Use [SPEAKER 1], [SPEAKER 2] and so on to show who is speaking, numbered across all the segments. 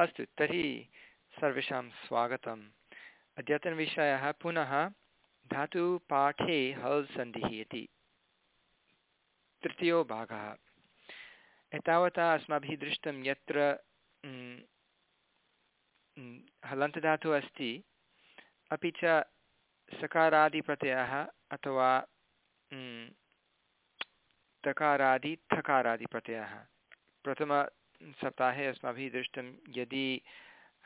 [SPEAKER 1] अस्तु, तर्हि सर्वेषां स्वागतम्। अद्यतनविषयः पुनः, धातुपाठे हल् सन्धिः इति। तृतीयो भागः। एतावता अस्माभिः दृष्टं यत्र हलन्तधातुः अस्ति, अपि च सकारादिप्रत्ययः अथवा तकारादि थकारादिप्रत्ययः। प्रथमसप्ताहे अस्माभिः दृष्टं यदि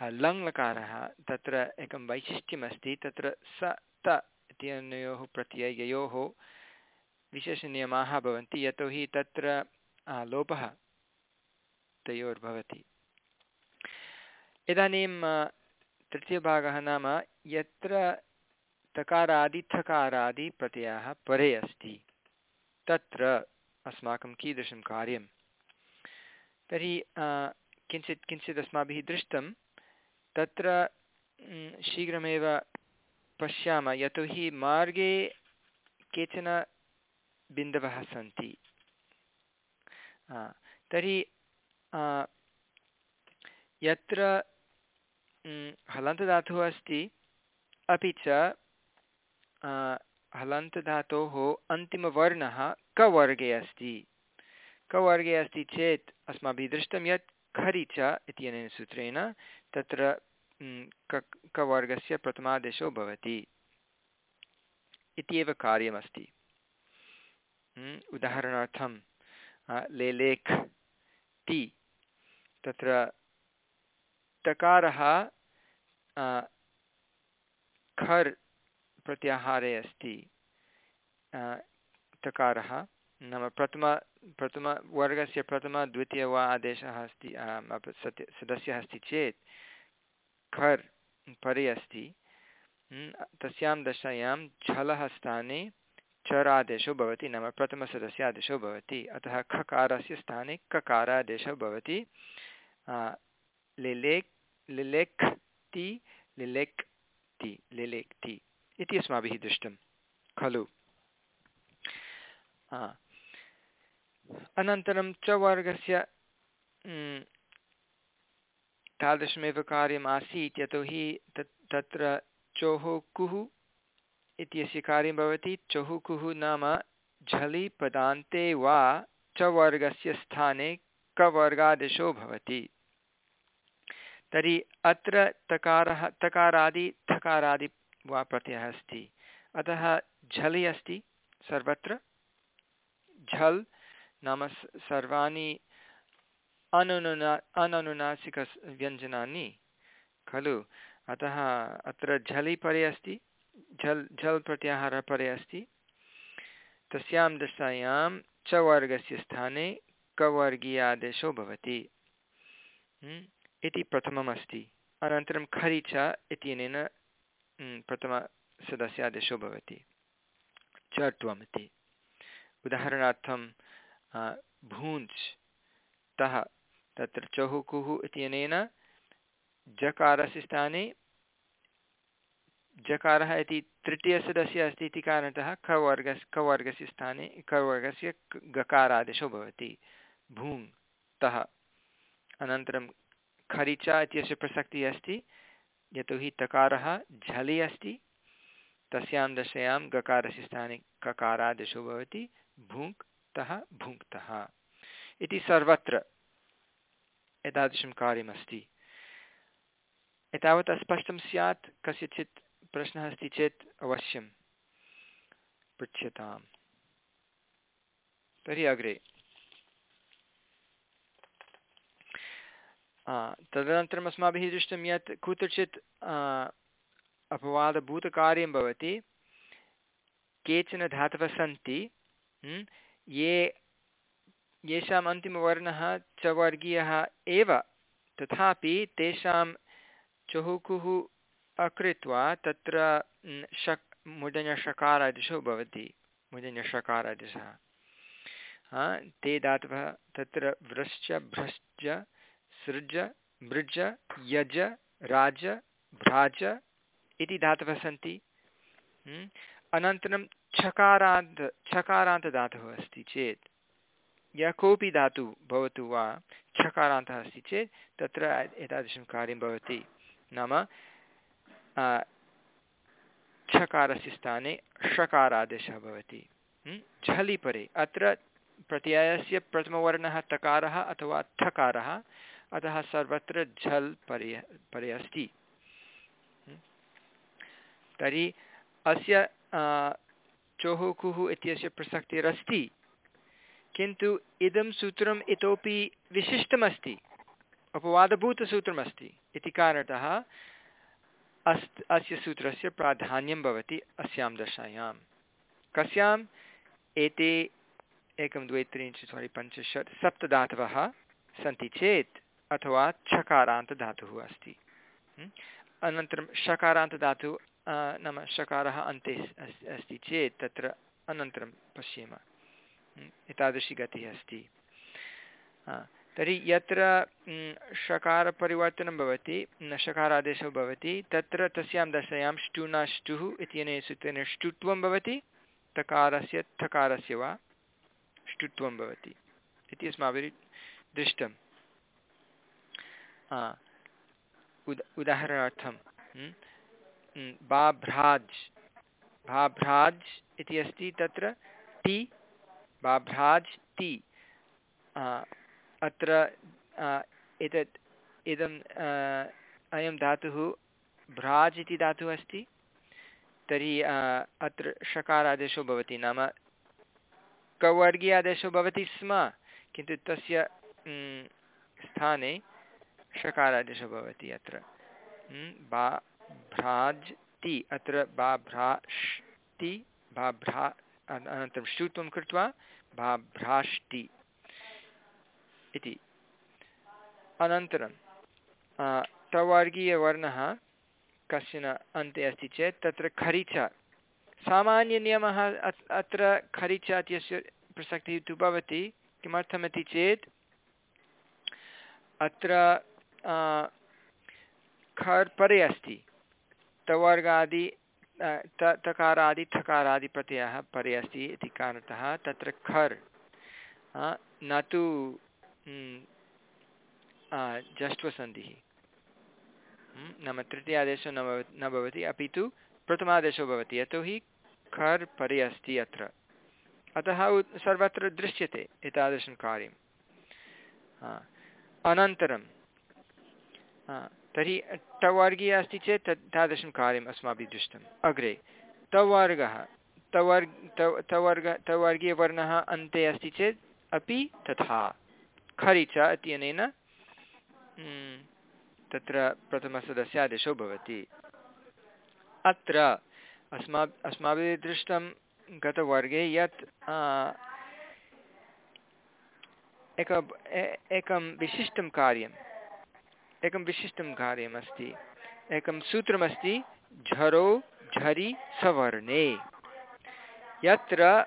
[SPEAKER 1] लङ्लकारः तत्र एकं वैशिष्ट्यमस्ति, तत्र स, त इत्यनयोः प्रत्यययोः विशेषनियमाः भवन्ति, यतोहि तत्र लोपः तयोर्भवति। इदानीं तृतीयभागः नाम यत्र तकारादिथकारादिप्रत्ययः परे अस्ति, तत्र अस्माकं कीदृशं कार्यं तर्हि किञ्चित् किञ्चित् अस्माभिः दृष्टं, तत्र शीघ्रमेव पश्यामः यतोहि मार्गे केचन बिन्दवः सन्ति। तर्हि यत्र हलन्तधातुः अस्ति, अपि च हलन्तधातोः अन्तिमवर्णः कवर्गे अस्ति। कवर्गे अस्ति चेत् अस्माभिः दृष्टं यत् खरि च इत्यनेन सूत्रेण तत्र कवर्गस्य प्रथमादेशो भवति इत्येव कार्यमस्ति। उदाहरणार्थं लेलेख् ति तत्र तकारः खर् प्रत्याहारे अस्ति तकारः। नाम प्रथम प्रथमवर्गस्य प्रथमद्वितीय वा आदेशः अस्ति सत्य सदस्यः अस्ति चेत् खर् परे अस्ति। तस्यां दशायां झलः स्थाने चरादेशो भवति, नाम प्रथमसदस्यादेशो भवति। अतः खकारस्य स्थाने ककारादेशः भवति। लिलेक् लिलेक् ति लिलेक् ति लिलेक् ति इति अस्माभिः दृष्टं, खलु। अनन्तरं च वर्गस्य तादृशमेव कार्यम् आसीत् यतोहि तत्, तत्र चोः कुः इत्यस्य कार्यं भवति। चोः कुः नाम झलि पदान्ते वा च वर्गस्य स्थाने कवर्गादेशो भवति। तर्हि अत्र तकारः, तकारादि, थकारादि वा प्रत्ययः अस्ति। अतः झलि अस्ति सर्वत्र। झल् नाम सर्वाणि अननुना, अननुनासिकव्यञ्जनानि, खलु? अतः अत्र झलि परे अस्ति, झल् झल् प्रत्याहारः परे अस्ति। तस्यां दशायां च वर्गस्य स्थाने कवर्गीयादेशो भवति। इति प्रथममस्ति। अनन्तरं खरि च इत्यनेन प्रथमसदस्यादेशो भवति। चत्वम् इति उदाहरणार्थं भूञ्च् तः तत्र चहुकुः इत्यनेन जकारस्य स्थाने, जकारः इति तृतीयसदस्यः अस्ति इति कारणतः खवर्गस् खवर्गस्य स्थाने खवर्गस्य गकारादेशो भवति। भूङ् तः। अनन्तरं खरिचा इत्यस्य प्रसक्तिः अस्ति यतोहि तकारः झलि अस्ति, तस्यां दशायां गकारस्य स्थाने ककारादेशो भवति। भुङ्क् तः भुङ्क्तः। इति सर्वत्र एतादृशं कार्यमस्ति। एतावत् स्पष्टं स्यात्, कस्यचित् प्रश्नः अस्ति चेत् अवश्यं पृच्छ्यताम् तर्हि अग्रे। तदनन्तरम् अस्माभिः दृष्टं यत् कुत्रचित् अपवादभूतकार्यं भवति, केचन धातवः सन्ति ये, येषाम् अन्तिमवर्णः च वर्गीयः एव। तथापि तेषां चहुकुः अकृत्वा तत्र शक् मुदनषकारादिशो भवति। मुदनषकारादिशः ते धातवः तत्र व्रश्च, भ्रश्च, सृज, मृज, यज, राज, भ्राज इति धातवः सन्ति। अनन्तरं छकारान्त छकारान्तदातुः अस्ति चेत्। यः कोऽपि धातुः भवतु वा छकारान्तः अस्ति चेत्, तत्र एतादृशं कार्यं भवति। नाम छकारस्य स्थाने षकारादेशः भवति। झलि परे अत्र प्रत्ययस्य प्रथमवर्णः तकारः अथवा ठकारः अतः सर्वत्र झल् परे परे अस्ति। तर्हि, अस्य चोहुकुः इत्यस्य प्रसक्तिरस्ति। किन्तु इदं सूत्रम् इतोपि विशिष्टमस्ति। अपवादभूतसूत्रमस्ति। इति कारणतः अस् अस्य सूत्रस्य प्राधान्यं भवति अस्यां दशायां। कस्याम्? एते एकं, द्वे, त्रीणि चत्वारि पञ्च, षट्, सप्तधातवः सन्ति चेत् अथवा छकारान्तधातुः अस्ति। अनन्तरं षकारान्तधातुः नाम षकारः अन्ते अस्ति चेत् तत्र अनन्तरं पश्येम। एतादृशी गतिः अस्ति। तर्हि यत्र षकारपरिवर्तनं भवति षकारादेशो भवति, तत्र तस्यां दशायां ष्टुनाष्टुः इत्यनेन सूत्रेण ष्टुत्वं भवति, तकारस्य थकारस्य वा ष्टुत्वं भवति इति अस्माभिः दृष्टं। उद, उदाहरणार्थं बाभ्राज्। बाभ्राज् इति अस्ति तत्र ति। बाभ्राज् ति। अत्र एतत्, इदम् अयं धातुः भ्राज् इति धातुः अस्ति। तर्हि अत्र षकारादेशो भवति नाम कवर्गीयादेशो भवति स्म, किन्तु तस्य स्थाने षकारादेशो भवति अत्र। बा भ्राज् ति अत्र बा भ्राष्टि भा भ्रा अनन्तरं श्रुत्वं कृत्वा भा भ्राष्टि इति अनन्तरं तवर्गीयवर्णः कश्चन अन्ते अस्ति चेत् तत्र खरिच। सामान्यनियमः अत्र खरिच इत्यस्य प्रसक्तिः तु भवति, किमर्थमिति चेत् अत्र खर् परे अस्ति। तवर्गादि तकारादि ठकारादिप्रत्ययः परे अस्ति इति कारणतः तत्र खर् न तु जष्ट्वसन्धिः। नाम तृतीयादेशो न भव, न भवति, अपि तु प्रथमादेशो भवति यतोहि खर् परे अस्ति अत्र। अतः सर्वत्र दृश्यते एतादृशं कार्यम् अनन्तरं तर्हि टवर्गीय अस्ति चेत् तत् तादृशं कार्यम् अस्माभिः दृष्टम्। अग्रे, तवर्गः। तवर्ग तवर्ग, तवर्गीयवर्णः अन्ते अस्ति चेत् अपि तथा। खरि च इत्यनेन तत्र प्रथमसदस्यादेशो भवति। अत्र अस्मा अस्माभिः दृष्टं गतवर्गे यत् एक एकं विशिष्टं कार्यम्। एकं विशिष्टं कार्यमस्ति। एकं सूत्रमस्ति, झरो झरि सवर्णे। यत्र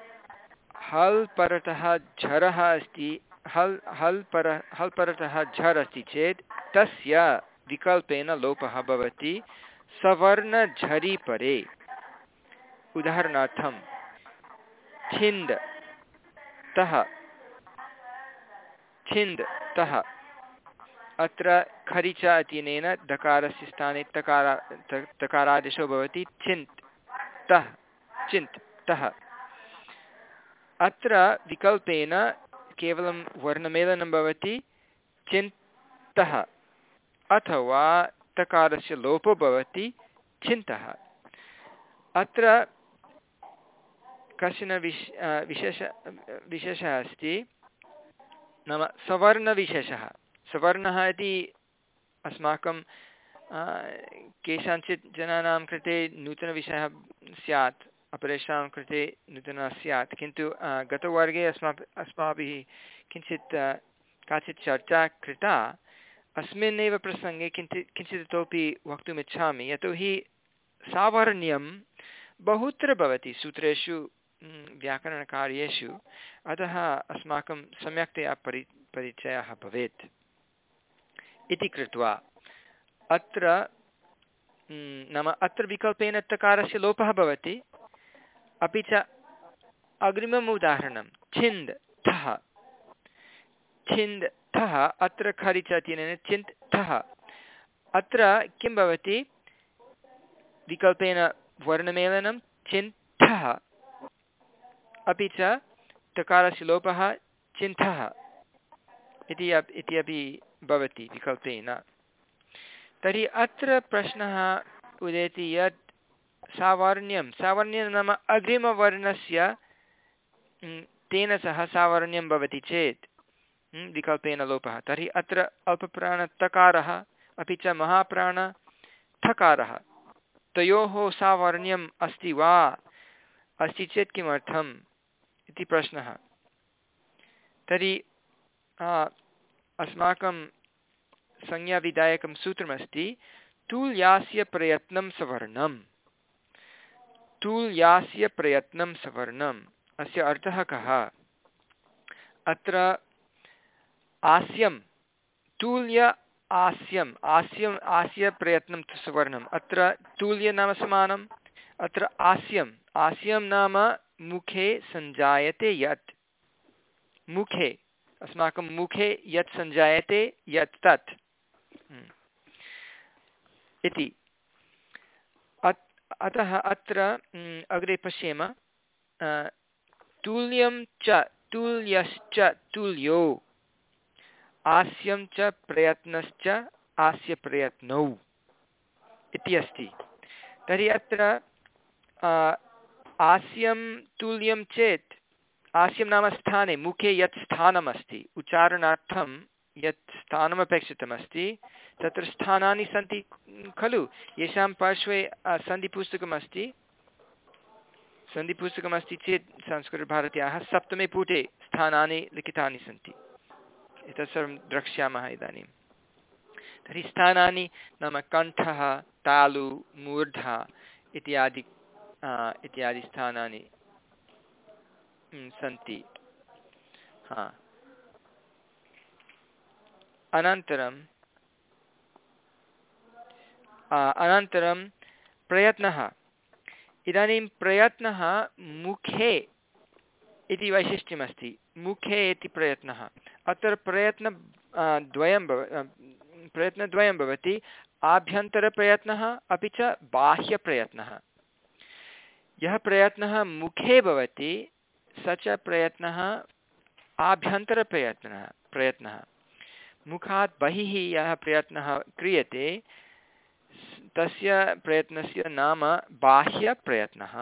[SPEAKER 1] हल् परतः झरः अस्ति, हल् हल् पर, हल् परतः झर् अस्ति चेत्, तस्य विकल्पेन लोपः भवति, सवर्णझरि परे। उदाहरणार्थं, छिन्द्, तः छिन्द्, तः, अत्र खरिच इत्यनेन दकारस्य स्थाने तकारा तकारादेशो भवति। छिन्त् तः, चिन्त्, तः। अत्र विकल्पेन केवलं वर्णमेलनं भवति। चिन्तः अथवा तकारस्य लोपो भवति। चिन्तः। अत्र कश्चन विश् विशेष, विशेषः अस्ति। नाम सवर्णविशेषः। सवर्णः इति अस्माकं केषाञ्चित् जनानां कृते नूतनविषयः स्यात्, अपरेषां कृते नूतना स्यात्, किन्तु गतवर्गे अस्मा अस्माभिः किञ्चित् काचित् चर्चा कृता, अस्मिन्नेव प्रसङ्गे किञ्चित् किञ्चित् इतोपि वक्तुमिच्छामि, यतोहि सावर्ण्यं बहुत्र भवति सूत्रेषु व्याकरणकार्येषु, अतः अस्माकं सम्यक्तया परि, परिचयः भवेत्। इति कृत्वा। अत्र नाम अत्र विकल्पेन तकारस्य लोपः भवति। अपि च अग्रिमम् उदाहरणं, छिन्द्, ठः। छिन्दथः अत्र खरिच इत्यनेन चिन्थः अत्र किं भवति? विकल्पेन वर्णमेलनं चिन्थः अपि च तकारस्य लोपः चिन्थः इति अपि भवति विकल्पेन तर्हि अत्र प्रश्नः उदेति यत् सावर्ण्यं सावर्ण्यं नाम अग्रिमवर्णस्य तेन सह सावर्ण्यं भवति चेत् विकल्पेन लोपः। तर्हि अत्र अल्पप्राणतकारः, अपि च महाप्राणथकारः तयोः सावर्ण्यम् अस्ति वा? अस्ति चेत् किमर्थम् इति प्रश्नः। तर्हि अस्माकं संज्ञाविधायकं सूत्रमस्ति, तुल्यास्य प्रयत्नं सवर्णम्। तुल्यास्य प्रयत्नं सवर्णम्। अस्य अर्थः कः? अत्र आस्यं, तुल्य आस्यम् आस्यम् आस्य प्रयत्नं सुवर्णम्। अत्र तुल्य नाम समानम्, अत्र आस्यम्, आस्यं नाम मुखे सञ्जायते यत्। मुखे, अस्माकं मुखे यत् सञ्जायते यत् तत्। इति। अतः अत्र हम्म, अग्रे पश्येम। तुल्यं च तुल्यश्च तुल्यो। आस्यं च प्रयत्नश्च आस्यप्रयत्नौ। इति अस्ति। तर्हि अत्र आस्यं तुल्यं चेत् आस्यं नाम स्थाने मुखे यत् स्थानमस्ति। उच्चारणार्थं यत् स्थानमपेक्षितमस्ति तत्र स्थानानि सन्ति खलु? येषां पार्श्वे सन्धिपुस्तकमस्ति सन्धिपुस्तकमस्ति चेत् संस्कृतभारत्याः सप्तमे पुटे स्थानानि लिखितानि सन्ति। एतत् सर्वं द्रक्ष्यामः इदानीं तर्हि स्थानानि नाम कण्ठः, तालु, मूर्धा इत्यादि इत्यादि स्थानानि सन्ति। हा। अनन्तरं अनन्तरं प्रयत्नः। इदानीं प्रयत्नः मुखे इति वैशिष्ट्यमस्ति। मुखे इति प्रयत्नः। अत्र प्रयत्न द्वयं भव प्रयत्नद्वयं भवति। आभ्यन्तरप्रयत्नः, अपि च बाह्यप्रयत्नः। यः प्रयत्नः मुखे भवति, स च प्रयत्नः आभ्यन्तरप्रयत्नः, प्रयत्नः। मुखात् बहिः यः प्रयत्नः क्रियते, तस्य प्रयत्नस्य नाम बाह्यप्रयत्नः।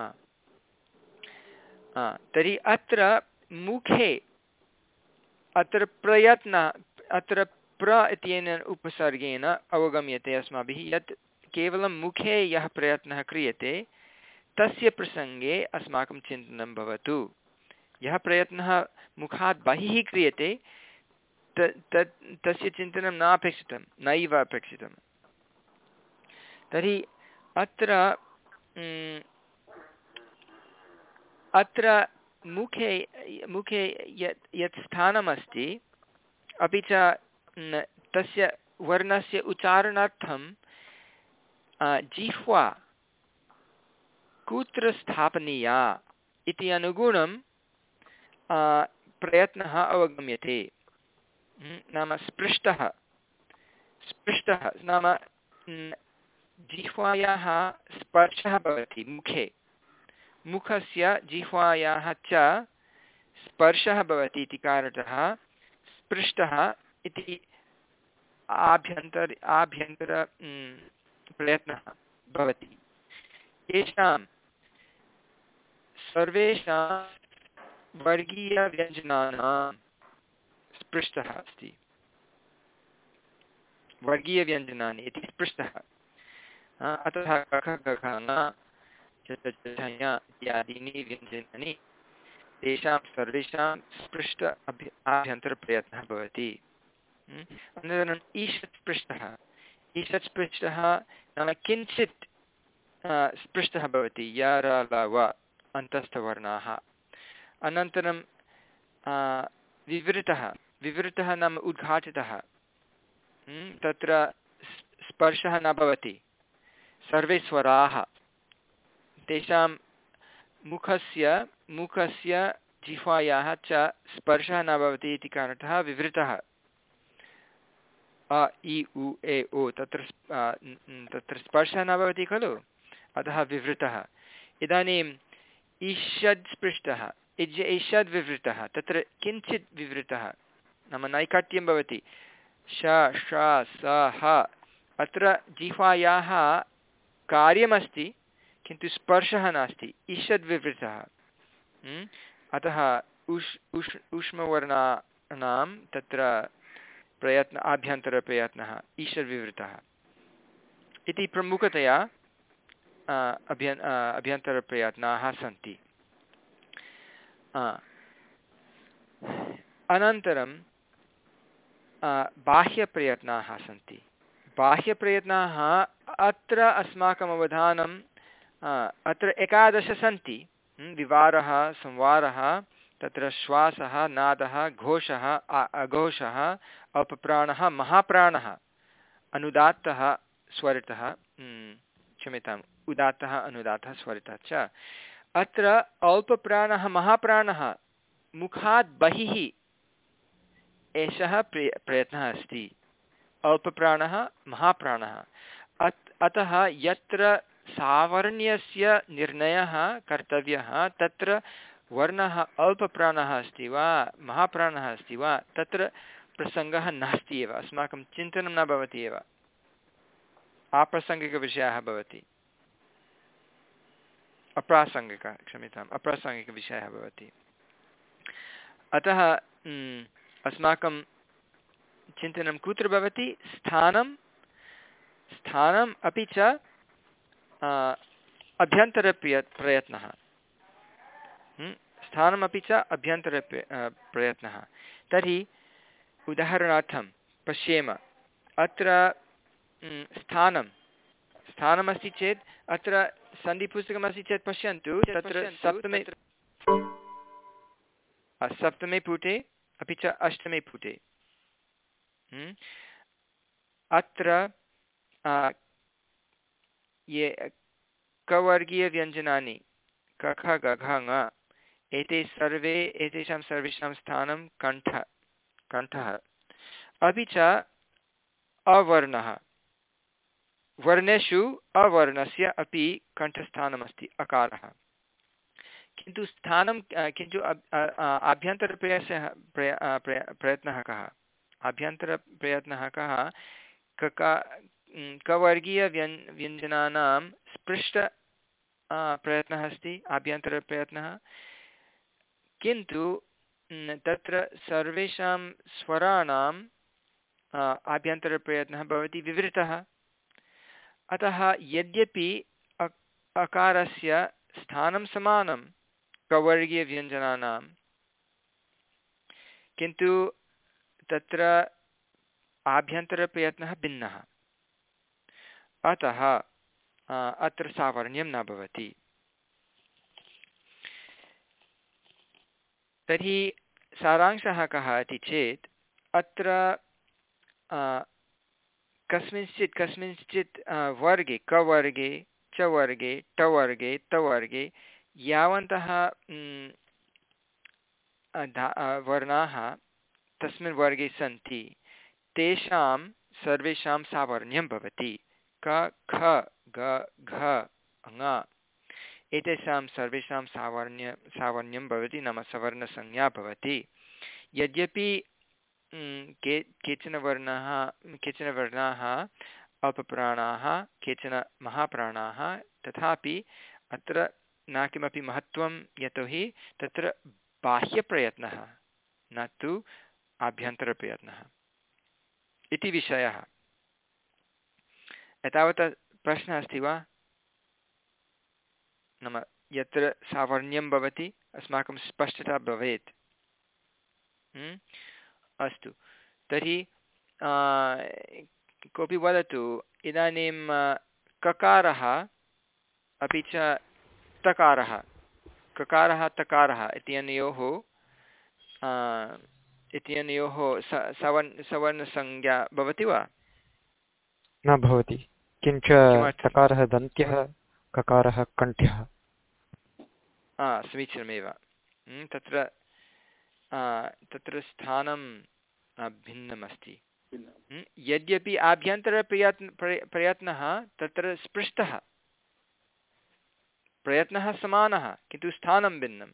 [SPEAKER 1] तर्हि अत्र मुखे, अत्र प्रयत्न, अत्र प्र इत्यनेन उपसर्गेण अवगम्यते अस्माभिः, यत् केवलं मुखे यः प्रयत्नः क्रियते, तस्य प्रसङ्गे अस्माकं चिन्तनं भवतु। यः प्रयत्नः मुखात् बहिः क्रियते तस्य चिन्तनं नापेक्षितं, नैव अपेक्षितं तर्हि अत्र अत्र मुखे मुखे यत् यत् स्थानमस्ति, अपि च तस्य वर्णस्य उच्चारणार्थं जिह्वा, कुत्र स्थापनीया इति अनुगुणं प्रयत्नः अवगम्यते। नाम स्पृष्टः। स्पृष्टः नाम जिह्वायाः स्पर्शः भवति मुखे। मुखस्य जिह्वायाः च स्पर्शः भवति इति कारणतः स्पृष्टः इति आभ्यन्तर आभ्यन्तर प्रयत्नः भवति। येषां सर्वेषां वर्गीयव्यञ्जनानां स्पृष्टः अस्ति। वर्गीयव्यञ्जनानि इति स्पृष्टः अतः कख गख न इत्यादीनि व्यञ्जनानि तेषां सर्वेषां स्पृष्ट अभ्य, आभ्यन्तरप्रयत्नः भवति। अनन्तरम् ईषत् स्पृष्टः ईषत् स्पृष्टः नाम किञ्चित् स्पृष्टः भवति। य, र अन्तस्थवर्णाः। अनन्तरं विवृतः। विवृतः नाम उद्घाटितः। तत्र स्पर्शः न भवति। सर्वे स्वराः। तेषां मुखस्य मुखस्य जिह्वायाः च स्पर्शः न भवति इति कारणतः विवृतः। अ, इ, उ, ए, ओ, तत्र तत्र स्पर्शः न भवति खलु? अतः विवृतः। इदानीम् ईषद् स्पृष्टः। इज् ईषद् विवृतः। तत्र किञ्चित् विवृतः। नाम नैकट्यं भवति। श श, स, ह। अत्र जिह्वायाः कार्यमस्ति, किन्तु स्पर्शः नास्ति। ईषद् विवृतः अतः उष् उष्, उष्मवर्णानां तत्र प्रयत्न, आभ्यन्तरप्रयत्नः। ईषद्विवृतः। इति प्रमुखतया अभ्य अभ्यन्तरप्रयत्नाः सन्ति। अनन्तरं बाह्यप्रयत्नाः सन्ति। बाह्यप्रयत्नाः अत्र अस्माकम् अवधानं अत्र एकादश सन्ति। विवारः, संवारः, तत्र श्वासः, नादः, घोषः अघोषः, अपप्राणः, महाप्राणः, अनुदात्तः, स्वरितः क्षम्यताम्, उदात्तः, अनुदात्तः, स्वरितः च। अत्र अल्पप्राणः, महाप्राणः मुखात् बहिः एषः प्रय प्रयत्नः अस्ति। अल्पप्राणः, महाप्राणः। अत्, अतः यत्र सावर्ण्यस्य निर्णयः कर्तव्यः, तत्र वर्णः अल्पप्राणः अस्ति वा, महाप्राणः अस्ति वा, तत्र प्रसङ्गः नास्ति एव। अस्माकं चिन्तनं न भवति एव। आप्रासङ्गिकविषयः भवति। अप्रासङ्गिक, क्षम्यताम्, अप्रासङ्गिकविषयः भवति। अतः अस्माकं चिन्तनं कुत्र भवति? स्थानं स्थानम् अपि च अभ्यन्तरप्रय प्रयत्नः। स्थानमपि च अभ्यन्तर प्रयत्नः। तर्हि उदाहरणार्थं पश्येम अत्र स्थानं। स्थानमस्ति चेत् अत्र सन्धिपुस्तकमस्ति चेत् पश्यन्तु तत्र सप्तमे सप्तमे पुटे अपि च अष्टमे पुटे। अत्र ये कवर्गीयव्यञ्जनानि कख गघ एते सर्वे, एतेषां सर्वेषां स्थानं कण्ठ, कण्ठः। अपि च अवर्णः। वर्णेषु अवर्णस्य अपि कण्ठस्थानमस्ति, अकारः। किन्तु स्थानं किन्तु आभ्यन्तरप्रयासः प्रयत्नः कः? आभ्यन्तरप्रयत्नः कः? कका कवर्गीयव्यन्, व्यञ्जनानां स्पृष्ट प्रयत्नः अस्ति, आभ्यन्तरप्रयत्नः। किन्तु तत्र सर्वेषां स्वराणाम् आभ्यन्तरप्रयत्नः भवति, विवृतः। अतः यद्यपि अकारस्य स्थानं समानं कवर्गीयव्यञ्जनानां किन्तु तत्र आभ्यन्तरप्रयत्नः भिन्नः। अतः अत्र सावर्ण्यं न भवति। तर्हि सारांशः कः इति चेत्, अत्र कस्मिंश्चित् कस्मिंश्चित् वर्गे, कवर्गे, च वर्गे टवर्गे तवर्गे यावन्तः वर्णाः तस्मिन् वर्गे सन्ति, तेषां सर्वेषां सावर्ण्यं भवति। क, ख, ग, घ ङ एतेषां सर्वेषां सावर्ण्य, सावर्ण्यं भवति, नाम सवर्णसंज्ञा भवति। यद्यपि के, केचन वर्णाः केचन वर्णाः अपप्राणाः, केचन महाप्राणाः, तथापि अत्र न किमपि महत्त्वं यतोहि तत्र बाह्यप्रयत्नः, न तु आभ्यन्तरप्रयत्नः। इति विषयः। एतावता प्रश्नः अस्ति वा? नाम यत्र सावर्ण्यं भवति, अस्माकं स्पष्टता भवेत्। अस्तु। तर्हि कोऽपि वदतु, इदानीं, ककारः अपि च तकारः। ककारः तकारः इत्यनयोः इत्यनयोः सवर् सवर्णसंज्ञा भवति वा?
[SPEAKER 2] न भवति। किञ्च चकारः दन्त्यः ककारः कण्ठ्यः।
[SPEAKER 1] समीचीनमेव। हम्म, तत्र तत्र स्थानं भिन्नमस्ति। यद्यपि आभ्यन्तरप्रयत्न प्रयत्नः तत्र स्पृष्टः। प्रयत्नः समानः, किन्तु स्थानं भिन्नं।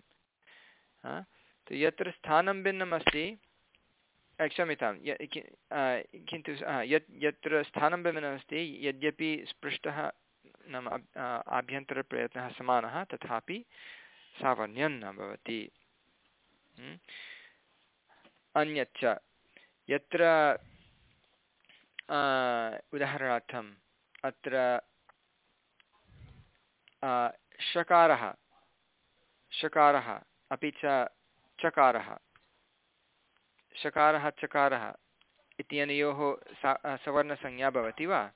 [SPEAKER 1] यत्र स्थानं भिन्नम् अस्ति क्षम्यतां किन्तु यत्, यत्र स्थानं भिन्नमस्ति, यद्यपि स्पृष्टः नाम आभ्यन्तरप्रयत्नः समानः, तथापि सावर्ण्यं न भवति। हम्म। अन्यच्च, यत्र उदाहरणार्थम्, अत्र षकारः। षकारः, अपि च चकारः। षकारः, चकारः इत्यनयोः सा, सवर्णसंज्ञा भवति वा?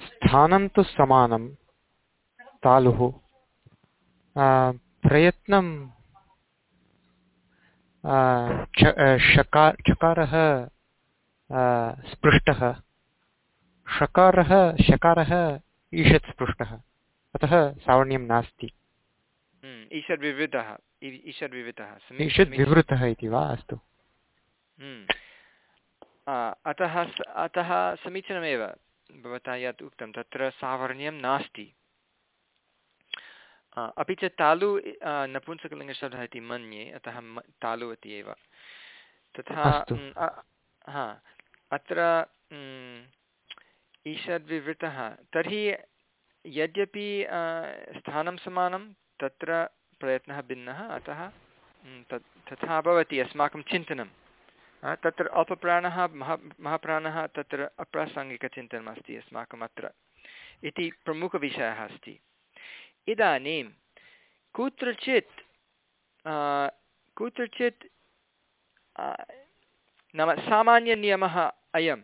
[SPEAKER 2] स्थानं तु समानं। तालुः। प्रयत्नं चकारः स्पृष्टः। षकारः, शकारः ईषत् स्पृष्टः अतः सावर्ण्यं नास्ति।
[SPEAKER 1] हम्म, ईषद्विवृतः ईषद्विवृतः
[SPEAKER 2] ईषद्विवृतः इति वा? अस्तु।
[SPEAKER 1] हम्म। अतः अतः समीचीनमेव भवता यत् उक्तं तत्र सावर्ण्यं नास्ति। अपि च तालु नपुंसकलिङ्गशब्दः इति मन्ये अतः तालु इति एव। तथा हा अत्र ईषद्विवृतः। तर्हि यद्यपि स्थानं समानं, तत्र प्रयत्नः भिन्नः, अतः तत्, तथा भवति अस्माकं चिन्तनं तत्र अल्पप्राणः महा, महाप्राणः, तत्र अप्रासङ्गिकचिन्तनम् अस्ति अस्माकम् अत्र। इति प्रमुखविषयः अस्ति। इदानीं, कुत्रचित् कुत्रचित् नाम सामान्यनियमः अयं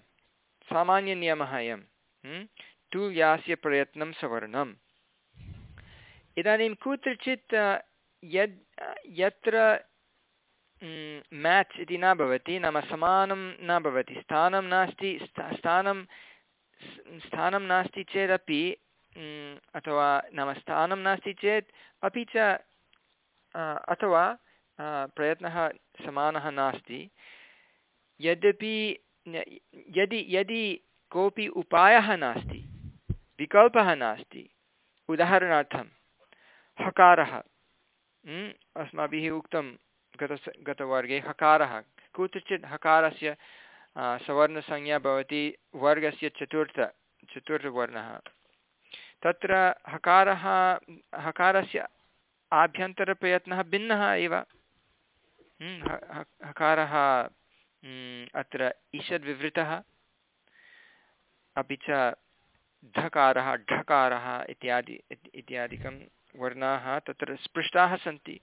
[SPEAKER 1] सामान्यनियमः अयं तुल्यास्य प्रयत्नं सवर्णम्। इदानीं कुत्रचित् यद् यत्र मेच् इति न भवति, नाम समानं न भवति, स्थानं नास्ति स्थानं स्थानं नास्ति चेदपि अथवा नाम स्थानं नास्ति चेत्, अपि च अथवा प्रयत्नः समानः नास्ति। यद्यपि यदि यदि कोऽपि उपायः नास्ति विकल्पः नास्ति। उदाहरणार्थं हकारः। अस्माभिः उक्तं गत गतवर्गे हकारः। कुत्रचित् हकारस्य सवर्णसंज्ञा भवति वर्गस्य चतुर्थ चतुर्थवर्णः। तत्र हकारः हकारस्य आभ्यन्तरप्रयत्नः भिन्नः एव। हम्म, हकारः हम्म, अत्र ईषद्विवृतः अपि च धकारः ढकारः इत्यादि इत्यादिकं वर्णाः तत्र स्पृष्टाः सन्ति।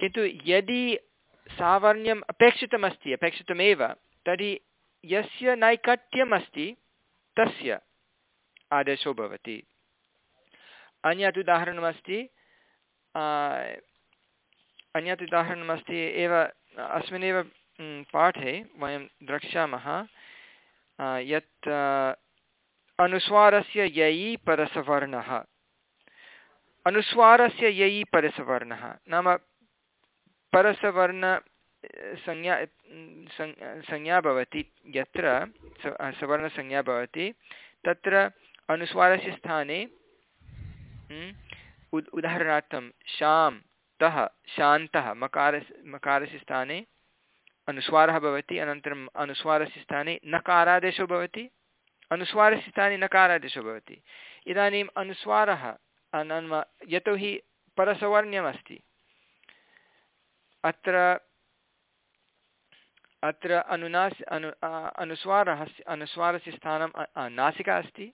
[SPEAKER 1] किन्तु यदि सावर्ण्यम् अपेक्षितमस्ति, अपेक्षितमेव, तर्हि यस्य नैकट्यम् अस्ति तस्य आदेशो भवति। अन्यत् उदाहरणमस्ति अन्यत् उदाहरणमस्ति, एव, अस्मिन्नेव पाठे वयं द्रक्ष्यामः यत् अनुस्वारस्य ययि परसवर्णः। अनुस्वारस्य ययि परसवर्णः। नाम परसवर्ण संज्ञा संज्ञा भवति यत्र सवर्णसंज्ञा भवति, तत्र अनुस्वारस्य स्थाने उद्, उदाहरणार्थं शां, तः, शान्तः मकार मकारस्य स्थाने अनुस्वारः भवति अनन्तरम् अनुस्वारस्य स्थाने नकारादेशो भवति, अनुस्वारस्य स्थाने नकारादेशो भवति। इदानीम् अनुस्वारः यतोहि परसवर्ण्यमस्ति। अत्र अत्र अनुनास्, अनु अनुस्वारः, अनुस्वारस्य स्थानं नासिका अस्ति।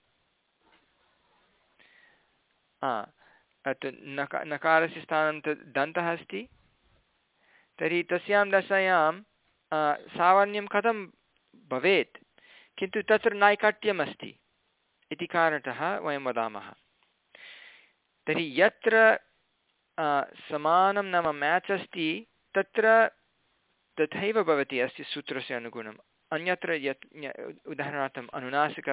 [SPEAKER 1] नक, नकारस्य स्थानं तद् दन्तः अस्ति। तर्हि तस्यां दशायां सामान्यं कथं भवेत्? किन्तु तत्र नैकट्यम् अस्ति इति कारणतः वयं वदामः। तर्हि यत्र समानं नाम मेच् अस्ति, तत्र तथैव भवति अस्य सूत्रस्य अनुगुणम्। अन्यत्र यत् उदाहरणार्थम् अनुनासिक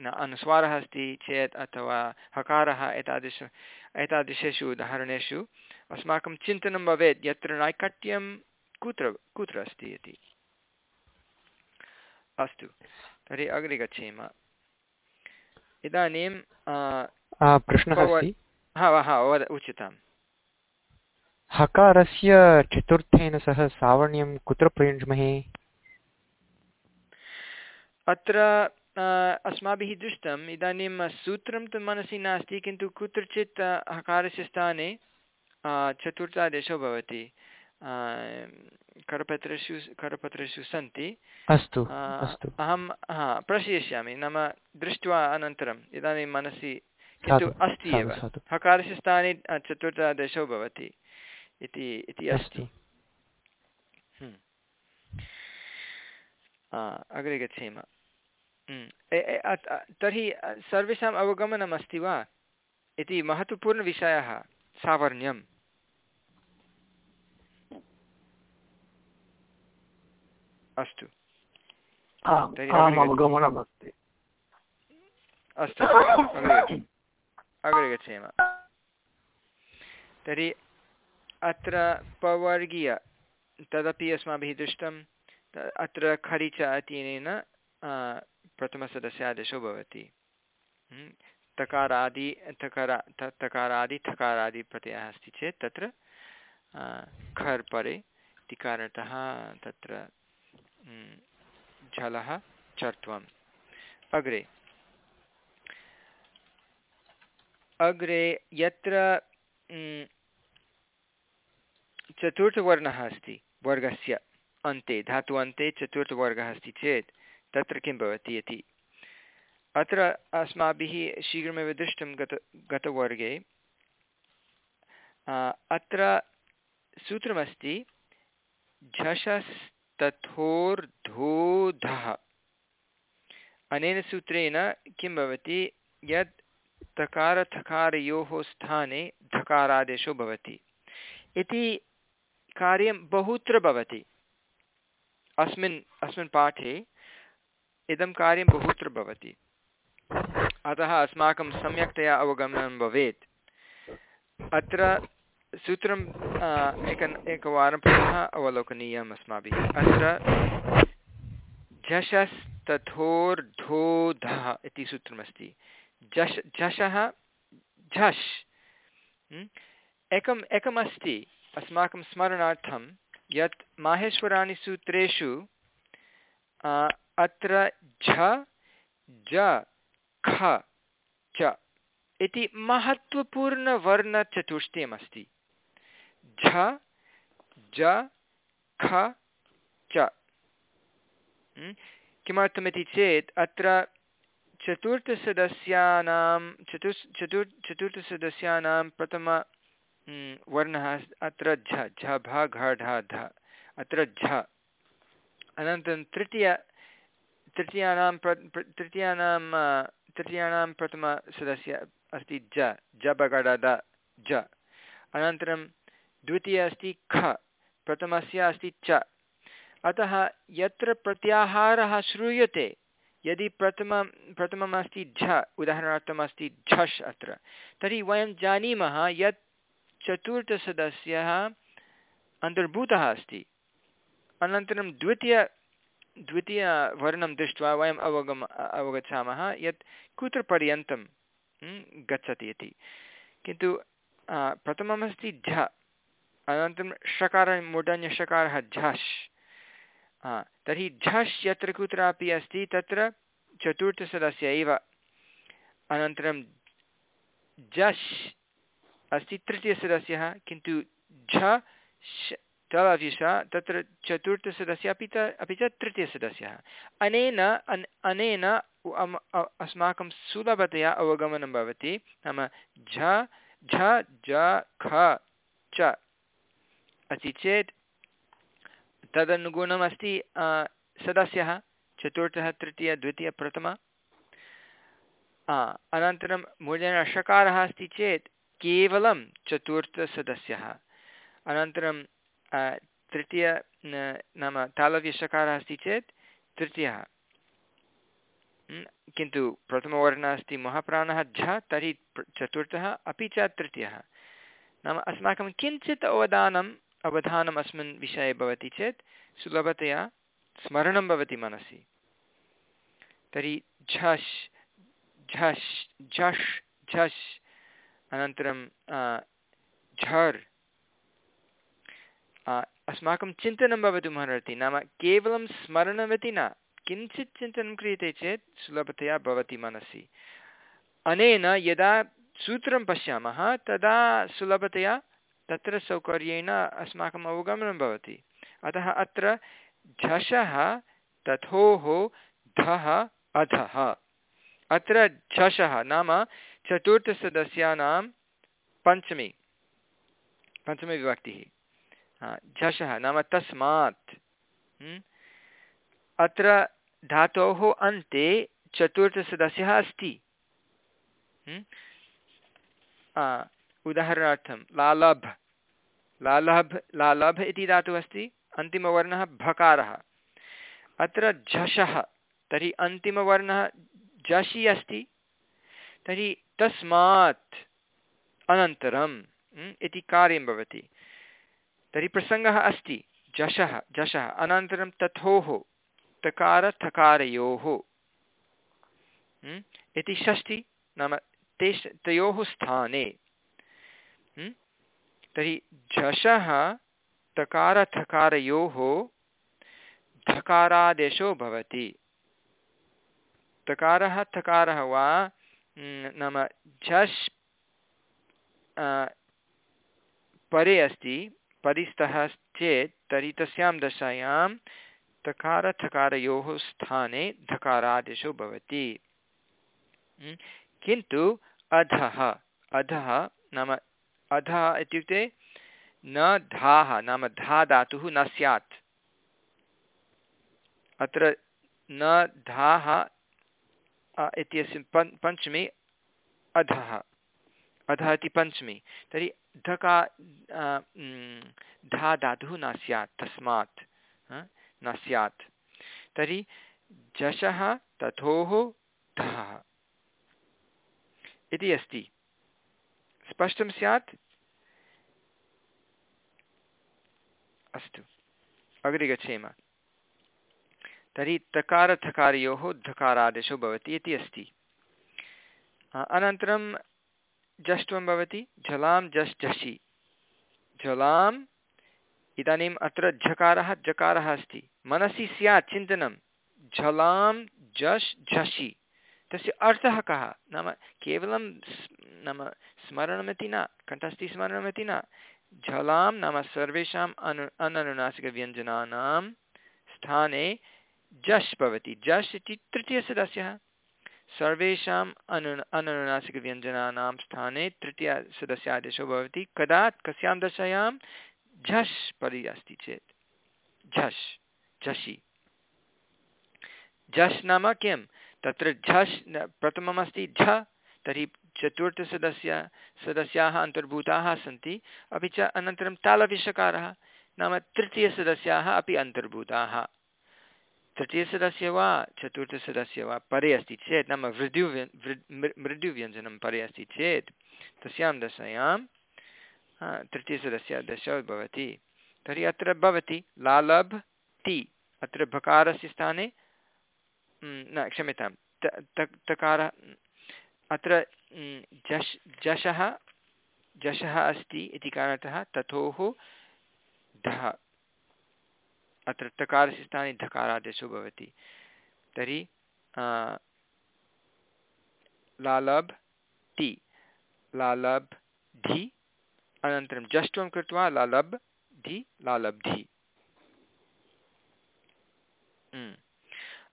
[SPEAKER 1] अनुस्वारः अस्ति चेत् अथवा हकारः एतादृश, एतादृशेषु उदाहरणेषु अस्माकं चिन्तनं भवेत् यत्र नैकट्यं कुत्र कुत्र अस्ति इति। अस्तु तर्हि अग्रे गच्छेम। इदानीं
[SPEAKER 2] प्रश्नः
[SPEAKER 1] हा हा वद उच्यताम्
[SPEAKER 2] हकारस्य चतुर्थेन सह सावर्ण्यं कुत्र प्रयुञ्ज्महे?
[SPEAKER 1] अत्र अस्माभिः दृष्टम् इदानीं सूत्रं तु मनसि नास्ति किन्तु कुत्रचित् हकारस्य स्थाने चतुर्थादेशो भवति। करपत्रेषु करपत्रेषु सन्ति।
[SPEAKER 2] अस्तु
[SPEAKER 1] अहं हा प्रेषयिष्यामि। नाम दृष्ट्वा अनन्तरम् इदानीं मनसि किन्तु अस्ति एव। हकारस्य स्थाने चतुर्थादेशो भवति इति इति अस्ति। हम्म। अग्रे गच्छेम। हम्म। तर्हि सर्वेषाम् अवगमनमस्ति वा? इति महत्त्वपूर्णविषयः सावर्ण्यम्। अस्तु।
[SPEAKER 3] अवगमनमस्ति
[SPEAKER 1] अस्तु अग्रे गच्छेम। तर्हि अत्र पवर्गीय तदपि अस्माभिः दृष्टम् अत्र खरिच इत्यनेन प्रथमसदस्यादेशो भवति। तकारादि तकारा तकारादि थकारादि प्रत्ययः अस्ति चेत् तत्र खर् परे इति कारणतः तत्र झलः चर्त्वम्। अग्रे। अग्रे यत्र चतुर्थवर्णः अस्ति, वर्गस्य अन्ते, धातु अन्ते चतुर्थवर्गः अस्ति चेत्, तत्र किं भवति इति। अत्र अस्माभिः शीघ्रमेव दृष्टं गत, गतवर्गे अत्र सूत्रमस्ति झषस्तथोर्धोधः अनेन सूत्रेण किं भवति? यत् तकारथकारयोः स्थाने धकारादेशो भवति। इति कार्यं बहुत्र भवति। अस्मिन् अस्मिन् पाठे इदं कार्यं बहुत्र भवति। अतः अस्माकं सम्यक्तया अवगमनं भवेत्। अत्र सूत्रं एक एकवारं पुनः अवलोकनीयम् अस्माभिः। अत्र झषस्तथोर्धोधः इति सूत्रमस्ति। झष् झषः झष् एकम्, एकमस्ति अस्माकं स्मरणार्थं यत् माहेश्वराणि सूत्रेषु अत्र झ, ज, ख, च इति महत्त्वपूर्णवर्णचतुष्टयमस्ति। झ, ज, ख, च। किमर्थमिति चेत् अत्र चतुर्थसदस्यानां चतुस् चतुर्, चतुर्थसदस्यानां प्रथम वर्णः अत्र झ झ, भ, घ, ढ, ध। अत्र झ। अनन्तरं तृतीय, तृतीयानां प्र तृतीयानां तृतीयानां प्रथमसदस्य अस्ति ज ज बगड द ज अनन्तरं द्वितीय अस्ति ख प्रथमस्य अस्ति च। अतः यत्र प्रत्याहारः श्रूयते, यदि प्रथमं प्रथमम् अस्ति झ उदाहरणार्थम् अस्ति झष् अत्र, तर्हि वयं जानीमः यत् चतुर्थसदस्यः अन्तर्भूतः अस्ति। अनन्तरं द्वितीय द्वितीयवर्णं दृष्ट्वा वयम् अवगम, अवगच्छामः यत् कुत्र पर्यन्तं गच्छति इति। किन्तु प्रथममस्ति झ। अनन्तरं षकारः झष्। तर्हि झष् यत्र कुत्रापि अस्ति, तत्र चतुर्थसदस्य एव। अनन्तरं झष् अस्ति तृतीयसदस्यः, किन्तु झ तलविष तत्र चतुर्थसदस्य अपि च अपि च तृतीयसदस्यः। अनेन, अन्, अनेन अस्माकं सुलभतया अवगमनं भवति। नाम झ झ झ ख, च। अस्ति चेत् तदनुगुणमस्ति सदस्यः, चतुर्थः, तृतीय, द्वितीय, प्रथम। अनन्तरं मूल्येन षकारः अस्ति चेत् केवलं चतुर्थसदस्यः। अनन्तरं तृतीय नाम तालव्यषकारः अस्ति चेत् तृतीयः। किन्तु प्रथमवर्णः अस्ति महाप्राणः, झ, तर्हि चतुर्थः, अपि च तृतीयः। नाम अस्माकं किञ्चित् अवधानम् अवधानम् अस्मिन् विषये भवति चेत् सुलभतया स्मरणं भवति मनसि। तर्हि झष् झष् झष् झष् अनन्तरं झर्। अस्माकं चिन्तनं भवितुमर्हति नाम केवलं स्मरणमिति न, किञ्चित् चिन्तनं क्रियते चेत् सुलभतया भवति मनसि। अनेन यदा सूत्रं पश्यामः तदा सुलभतया तत्र सौकर्येण अस्माकम् अवगमनं भवति। अतः अत्र झषः, तथोः, धः, अधः। अत्र झषः नाम चतुर्थसदस्यानां पञ्चमी पञ्चमीविभक्तिः झषः नाम तस्मात्। अत्र धातोः अन्ते चतुर्थसदस्यः अस्ति। उदाहरणार्थं लालभ् लालभ् लालभ् इति धातुः अस्ति, अन्तिमवर्णः भकारः। अत्र झषः, तर्हि अन्तिमवर्णः झषि अस्ति, तर्हि तस्मात् अनन्तरम् इति कार्यं भवति। तर्हि प्रसङ्गः अस्ति जशः जशः अनन्तरं तथोः तकारथकारयोः इति षष्टि नाम तेष तयोः स्थाने। तर्हि झषः तकारथकारयोः धकारादेशो भवति। तकारः, थकारः वा नाम झष् परे अस्ति, परिस्थः चेत्, तर्हि तस्यां दशायां तकारथकारयोः स्थाने धकारादेशो भवति। किन्तु अधः अधः नाम अधः इत्युक्ते न धाः नाम धा धातुः न स्यात्। अत्र न धाः इत्यस्य पञ् पञ्चमी अधः। अधः इति पञ्चमी। तर्हि धका धा धातुः न स्यात्, तस्मात् न स्यात्। तर्हि झषः तथोः धः। इति अस्ति। स्पष्टं स्यात्? अस्तु। अग्रे गच्छेम। तर्हि तकारथकारयोः धकारादेशो भवति इति अस्ति। अनन्तरं जष्ट्वं भवति। झलां जश् झषि झलाम् इदानीम् अत्र झकारः, जकारः अस्ति। मनसि स्यात् चिन्तनं। झलां झष् झषि तस्य अर्थः कः? नाम केवलं नाम स्मरणमिति न कण्ठस्थीस्मरणमिति न झलां नाम सर्वेषाम् अनु, अननुनासिकव्यञ्जनानां स्थाने जश् भवति। जश् इति तृतीयसदस्यः। सर्वेषाम् अनु, अननुनासिकव्यञ्जनानां स्थाने तृतीयसदस्यादेशो भवति। कदा कस्यां दशायां झष् परि अस्ति चेत्। झष् झषि झष् नाम किं तत्र झष् प्रथममस्ति झ, तर्हि चतुर्थसदस्य, सदस्याः अन्तर्भूताः सन्ति, अपि च अनन्तरं तालविषकारः, नाम तृतीयसदस्याः अपि अन्तर्भूताः। तृतीयसदस्य वा, चतुर्थसदस्य वा, परे अस्ति चेत्, नाम मृदु मृदुव्यञ्जनं परे अस्ति चेत्, तस्यां दशायां तृतीयसदस्य दश भवति। तर्हि अत्र भवति लालभ् ति, अत्र भकारस्य स्थाने न क्षम्यतां तकारः, अत्र जश्, जशः जशः अस्ति इति कारणतः तथोः धः। अत्र तकारस्य स्थाने धकारादेशो भवति। तर्हि लालब्, ति। लालब्, धि। अनन्तरं जष्ट्वं कृत्वा लालब्, धि। लालब्धि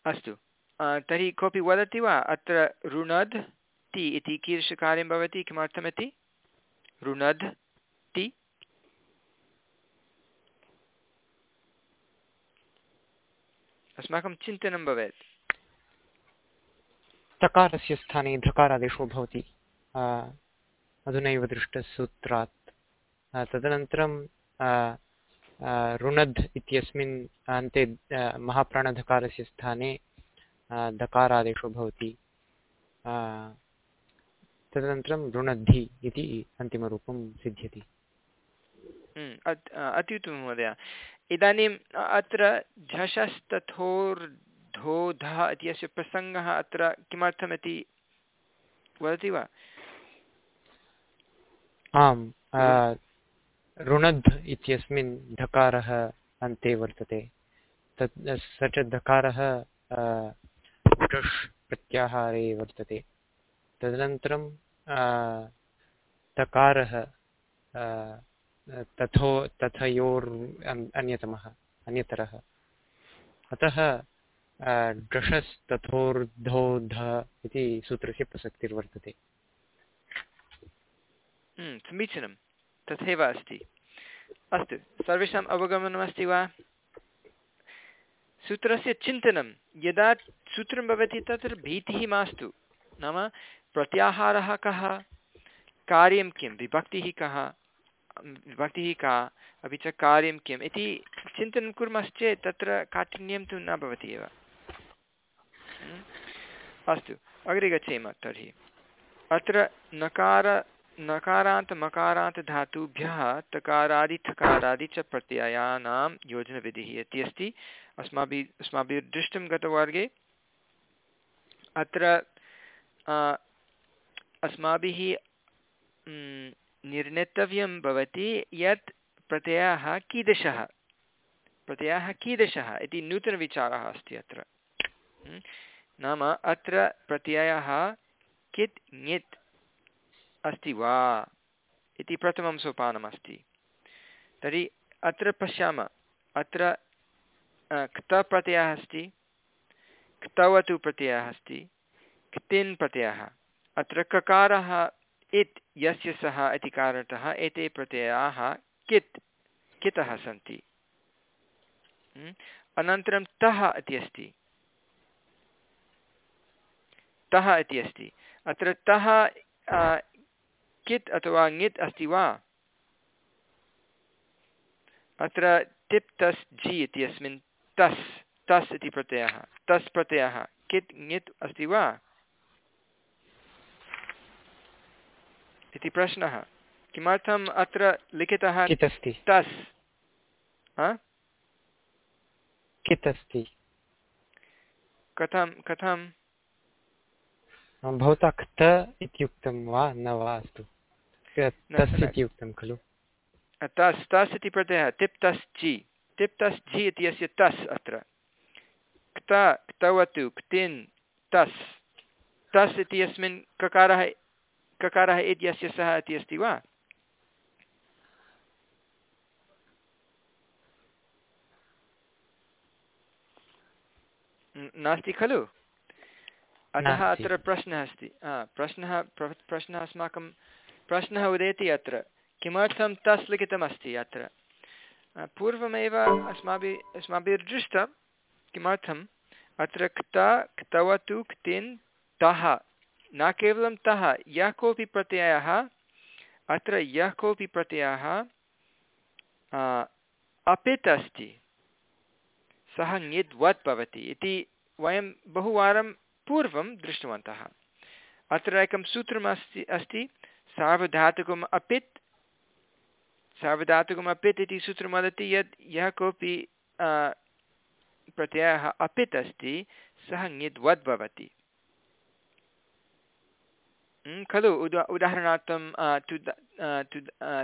[SPEAKER 1] अस्तु। तर्हि कोऽपि वदति वा? अत्र रुणद् ति इति कीदृशकार्यं भवति? किमर्थमिति? रुणद् ति? अस्माकं चिन्तनं भवेत्।
[SPEAKER 2] तकारस्य स्थाने धकारादेशो भवति। अधुनैव दृष्टसूत्रात्। तदनन्तरं ऋणध् इत्यस्मिन् अन्ते महाप्राणधकारस्य स्थाने दकारादेशो भवति। तदनन्तरं ऋणद्धि इति अन्तिमरूपं सिद्ध्यति।
[SPEAKER 1] हम्म, अत्युत्तमं महोदय। इदानीम् अत्र झषस्तथोर्धोधः इत्यस्य प्रसङ्गः अत्र किमर्थमिति वदति वा?
[SPEAKER 2] आम् ऋणध् इत्यस्मिन् धकारः अन्ते वर्तते। तत् स च धकारः टुष् प्रत्याहारे वर्तते। तदनन्तरं तकारः तथो तथयोर् अन्यतमः अन्यतरः। अतः डषस्तथोर्धोध इति सूत्रस्य प्रसक्तिर्वर्तते।
[SPEAKER 1] हम्म, समीचीनं। तथैव अस्ति। अस्तु सर्वेषाम् अवगमनमस्ति वा? सूत्रस्य चिन्तनं। यदा सूत्रं भवति तत्र भीतिः मास्तु। नाम प्रत्याहारः कः? कार्यं किं? विभक्तिः कः? विभक्तिः का? अपि च कार्यं किम्? इति चिन्तनं कुर्मश्चेत् तत्र काठिन्यं तु न भवति एव। अस्तु, अग्रे गच्छेम तर्हि। अत्र नकार नकारान्त मकारान्त धातुभ्यः तकारादि थकारादि च प्रत्ययानां योजनविधिः इति अस्ति। अस्माभिः अस्माभिः दृष्टं गतवर्गे अत्र अस्माभिः निर्णेतव्यं भवति यत् प्रत्ययः कीदृशः। प्रत्ययः कीदृशः इति नूतनविचारः अस्ति अत्र। नाम अत्र प्रत्ययः कित् ङित् अस्ति वा इति प्रथमं सोपानमस्ति। तर्हि अत्र पश्यामः। अत्र क्तप्रत्ययः अस्ति, क्तवतु प्रत्ययः अस्ति, क्तिन् प्रत्ययः। अत्र ककारः इत्, यस्य सः इति कारणतः एते प्रत्ययाः कित्, कितः सन्ति। अनन्तरं तः इति अस्ति। तः इति अस्ति। अत्र तः कित् अथवा ङित् अस्ति वा? अत्र टिप् तस् जि इत्यस्मिन् तस् तस् इति प्रत्ययः तस् प्रत्ययः कित् ङित् अस्ति वा इति प्रश्नः किमर्थम् अत्र लिखितः तस्
[SPEAKER 2] कित् अस्ति
[SPEAKER 1] कथं कथं
[SPEAKER 2] भवता क्त इत्युक्तं वा न वा अस्तु तस् इति उक्तं खलु
[SPEAKER 1] तस् तस् इति प्रत्ययः तिप् तस् जि तिप् तस् जि इत्यस्य तस् अत्र क्त क्तवतु क्तिन् तस् तस् इत्यस्मिन् ककारः ककारः इत्यस्य सः इति अस्ति वा नास्ति खलु अतः अत्र प्रश्नः अस्ति प्रश्नः प्रश्नः अस्माकं प्रश्नः उदेति अत्र किमर्थं तस् लिखितमस्ति अत्र पूर्वमेव अस्माभिः अस्माभिर्दृष्टं किमर्थम्? अत्र क्त क्तवतु क्तिन् तः। न केवलं तः, यः कोऽपि प्रत्ययः, अत्र यः कोऽपि प्रत्ययः अपित् अस्ति। सः ङिद्वत् भवति इति वयं बहुवारं पूर्वं दृष्टवन्तः। अत्र एकं सूत्रमस्ति अस्ति, सार्वधातुकम् अपित् सार्वधातुकम् अपित् इति सूत्रं वदति यत् यः कोऽपि प्रत्ययः अपित् अस्ति सः ङिद्वद् भवति खलु उदा उदाहरणार्थं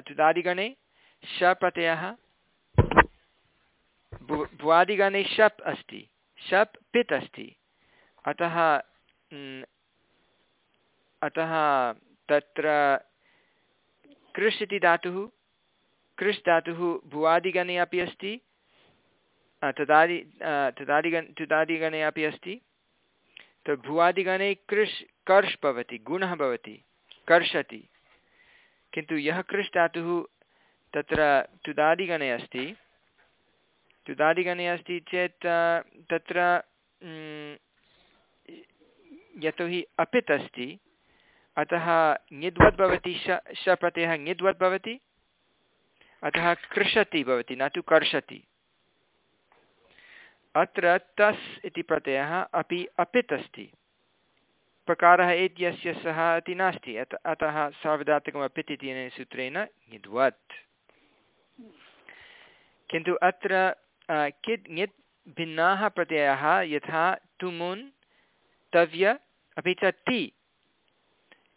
[SPEAKER 1] तुदादिगणे श प्रत्ययः भुवादिगणे शप् अस्ति शप् पित् अस्ति अतः अतः तत्र कृष् इति धातुः कृष् धातुः भुवादिगणे अपि अस्ति तदादि तदादिगण तुदादिगणे अपि अस्ति। तत् भुवादिगणे कृष्, कर्ष् भवति, गुणः भवति, कर्षति। किन्तु यः कृष् धातुः तत्र तुदादिगणे अस्ति तुदादिगणे अस्ति चेत् तत्र यतोहि अपित् अस्ति, अतः ङिद्वद् भवति श श प्रत्ययः ङिद्वद् भवति अतः कृषति भवति, न तु कर्षति। अत्र तस् इति प्रत्ययः अपि अपित् अस्ति प्रकारः इत्यस्य सः इति नास्ति, अतः सार्वधातुकम् अपित् इत्यनेन सूत्रेण ङिद्वत् किन्तु अत्र कित् ङित् भिन्नाः प्रत्ययाः यथा तुमुन्, तव्य, अपि च ति।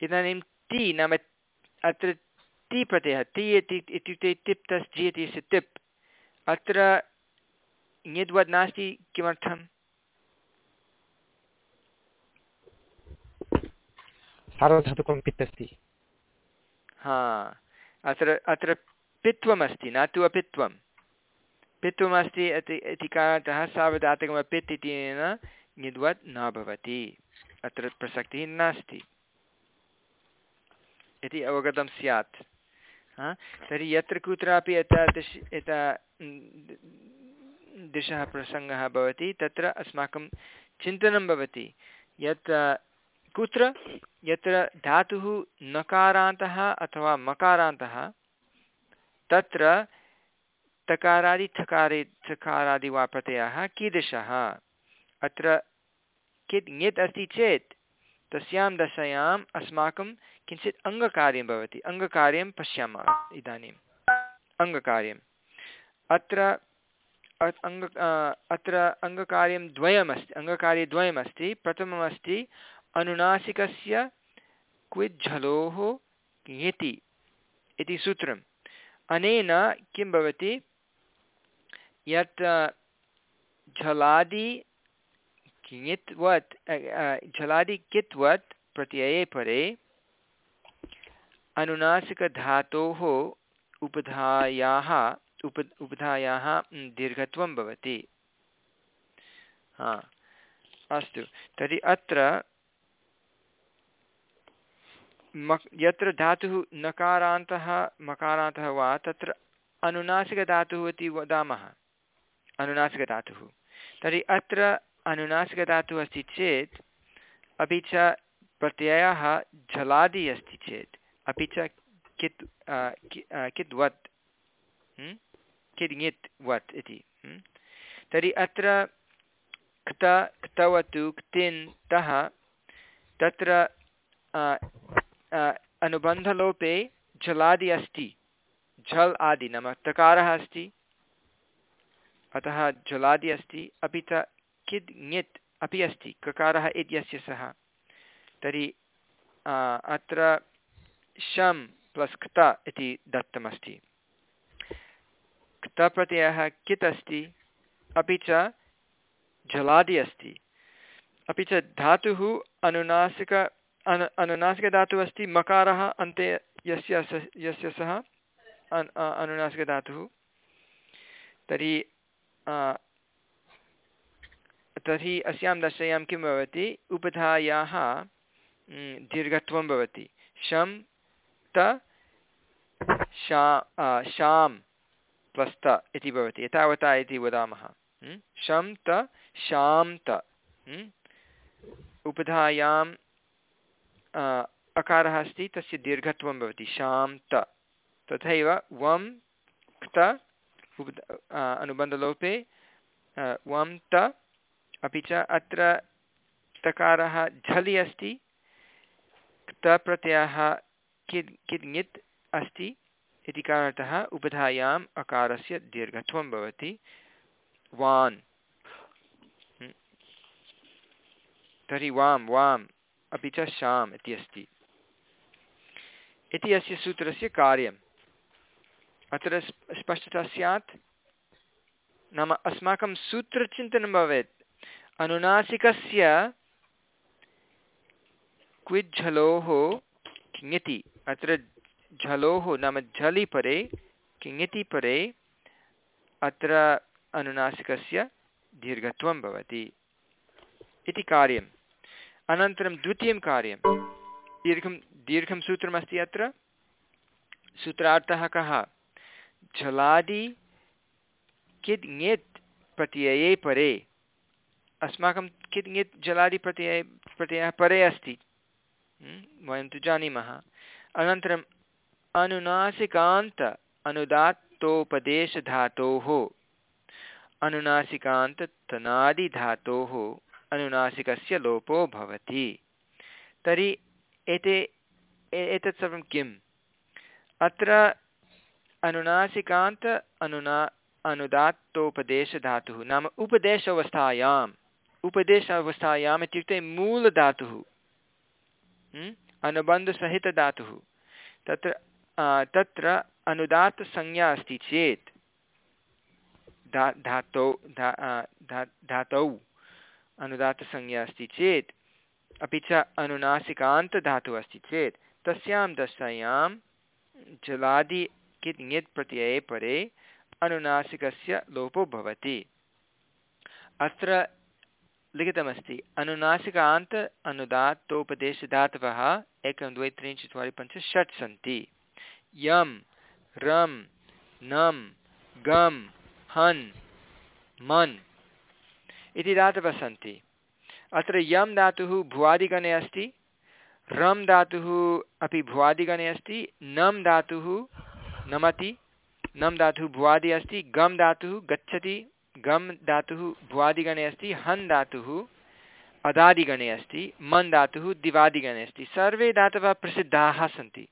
[SPEAKER 1] इदानीं ति नाम अत्र ति प्रत्ययः ति इति इत्युक्ते तिप् तस् जि इति तिप् अत्र ङिद्वद् नास्ति किमर्थम्
[SPEAKER 2] सार्वधातुकं पित् अस्ति
[SPEAKER 1] हा अत्र अत्र पित्वमस्ति न तु अपित्वं पित्वमस्ति इति इति कारणतः सार्वधातुकम् अपित् इत्यनेन ङिद्वत् न भवति अत्र प्रसक्तिः नास्ति इति अवगतं स्यात् तर्हि यत्र कुत्रापि एतादृश एता दृशः प्रसङ्गः भवति, तत्र अस्माकं चिन्तनं भवति। यत् कुत्र, यत्र धातुः नकारान्तः अथवा मकारान्तः, तत्र तकारादि ठकारे ठकारादि वा प्रत्ययः कीदृशः? अत्र कित् ङित् अस्ति चेत् तस्यां दशायाम् अस्माकं किञ्चित् अङ्गकार्यं भवति। अङ्गकार्यं पश्यामः इदानीम् अङ्गकार्यम्। अत्र अङ्ग अत्र अङ्गकार्यं द्वयमस्ति, अङ्गकार्यद्वयमस्ति। प्रथममस्ति अनुनासिकस्य क्विज्झलोः ङिति इति सूत्रम्। अनेन किं भवति? यत् झलादि किङित्वत् झलादि कित्वत् प्रत्यये परे, अनुनासिकधातोः उपधायाः, उप, उपधायाः दीर्घत्वं भवति। हा, अस्तु। तर्हि अत्र मक्, यत्र धातुः नकारान्तः, मकारान्तः वा, तत्र अनुनासिकधातुः इति वदामः। अनुनासिकधातुः। तर्हि अत्र अनुनासिकधातुः अस्ति चेत्, अपि च प्रत्ययः झलादि अस्ति चेत्, अपि च कित् किद्वत् किद्ङित् वत् इति तर्हि अत्र क्त, क्तवतु, क्तिन्, तः, तत्र अनुबन्धलोपे झलादि अस्ति। झल् आदि नाम तकारः अस्ति, अतः झलादि अस्ति, अपि च किद् ङित् अपि अस्ति, ककारः इत्यस्य सः। तर्हि अत्र शं प्लस् क्त इति दत्तमस्ति। क्तप्रत्ययः कित् अस्ति? अपि च झलादि अस्ति। अपि च धातुः अनुनासिक, अनु, अनुनासिकधातुः अस्ति, मकारः अन्ते यस्य यस्य सः अनुनासिकधातुः। तर्हि तर्हि अस्यां दशायां किं भवति? उपधायाः दीर्घत्वं भवति। शं, त, शा शां प्लस्त इति भवति। एतावता इति वदामः। शं, त शां त उपधायां अकारः अस्ति, तस्य दीर्घत्वं भवति। शां त तथैव वं, क्त अनुबन्धलोपे वं, त अपि च अत्र तकारः झलि अस्ति क्तप्रत्ययः किद् किद् ङित् अस्ति इति कारणतः उपधायाम् अकारस्य दीर्घत्वं भवति। वान्। तर्हि वां वाम्, अपि च शाम् इति अस्ति। इति अस्य सूत्रस्य कार्यम्। अत्र स्पष्टता स्यात्। नाम अस्माकं सूत्रचिन्तनं भवेत्। अनुनासिकस्य क्विज्झलोः किङति, अत्र झलोः नाम झलि परे किङति परे, अत्र अनुनासिकस्य दीर्घत्वं भवति। इति कार्यम्। अनन्तरं द्वितीयं कार्यं। दीर्घं दीर्घं सूत्रमस्ति अत्र। सूत्रार्थः कः? झलादि किद् ङेत् प्रत्यये परे। अस्माकं किद् ङेत् जलादि प्रत्यये परे अस्ति? वयं तु जानीमः। अनन्तरम् अनुनासिकान्त अनुदात्तोपदेशधातोः। अनुनासिकान्ततनादिधातोः अनुनासिकस्य लोपो भवति। तर्हि एते एतत् सर्वं किम्? अत्र अनुनासिकान्त अनुना, अनुदात्तोपदेशधातुः नाम उपदेशावस्थायाम् उपदेशावस्थायाम् इत्युक्ते मूलधातुः अनुबन्धसहितधातुः। तत्र तत्र अनुदात्तसंज्ञा अस्ति चेत्, धा, धातौ धा, धातौ अनुदात्तसंज्ञा अस्ति चेत्, अपि च अनुनासिकान्तधातुः अस्ति चेत्, तस्यां दशायां जलादि कित् ङित् प्रत्यये परे अनुनासिकस्य लोपो भवति। अत्र लिखितमस्ति, अनुनासिकान्त अनुदात्तोपदेशधातवः एकं, द्वे, त्रीणि, चत्वारि, पञ्च, षट् सन्ति। यं, रं नं गं हन्, मन् इति धातवः सन्ति। अत्र यं धातुः भुवादिगणे अस्ति, रं धातुः अपि भुवादिगणे अस्ति नं धातुः नमति नं धातुः भुवादि अस्ति गं धातुः गच्छति। गम् धातुः भुवादिगणे अस्ति, हन् धातुः अदादिगणे अस्ति, मन् धातुः दिवादिगणे अस्ति। सर्वे धातवः प्रसिद्धाः सन्ति।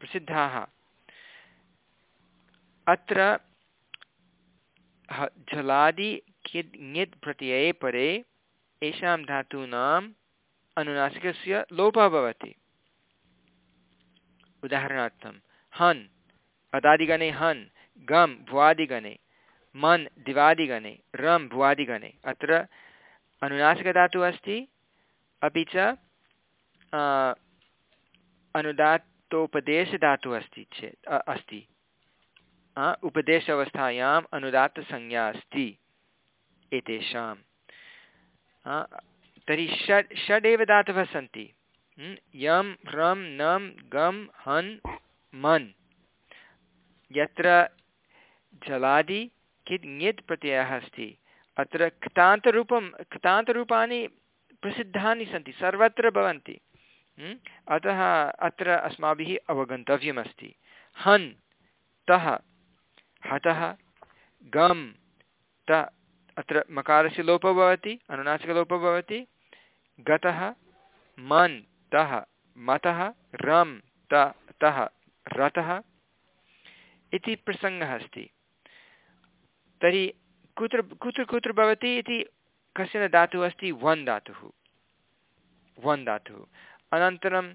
[SPEAKER 1] प्रसिद्धाः। अत्र झलादि किद् ङित् प्रत्यये परे येषां धातूनाम् अनुनासिकस्य लोपः भवति। उदाहरणार्थं, हन्। अदादिगणे हन्। गम् भुवादिगणे मन् दिवादिगणे रं भुवादिगणे अत्र अनुनासिकधातुः अस्ति, अपि च अनुदात्तोपदेशधातुः अस्ति चेत् अस्ति। उपदेश अवस्थायाम् अनुदात्तसंज्ञा अस्ति एतेषां तर्हि षड् षडेव धातवः सन्ति। यं, ह्रं नं गं हन्, मन्। यत्र जलादि कित् ङित् प्रत्ययः अस्ति अत्र क्तान्तरूपं, क्तान्तरूपाणि प्रसिद्धानि सन्ति, सर्वत्र भवन्ति। अतः अत्र अस्माभिः अवगन्तव्यमस्ति। हन्, तः, हतः, गम्, त, अत्र मकारस्य लोपः भवति, अनुनासिकलोपः भवति। गतः, मन्, तः, मतः रं त, तः, रतः। इति प्रसङ्गः अस्ति। तर्हि कुत्र कुत्र कुत्र भवति इति कश्चन धातुः अस्ति वन् धातुः वन् धातुः अनन्तरं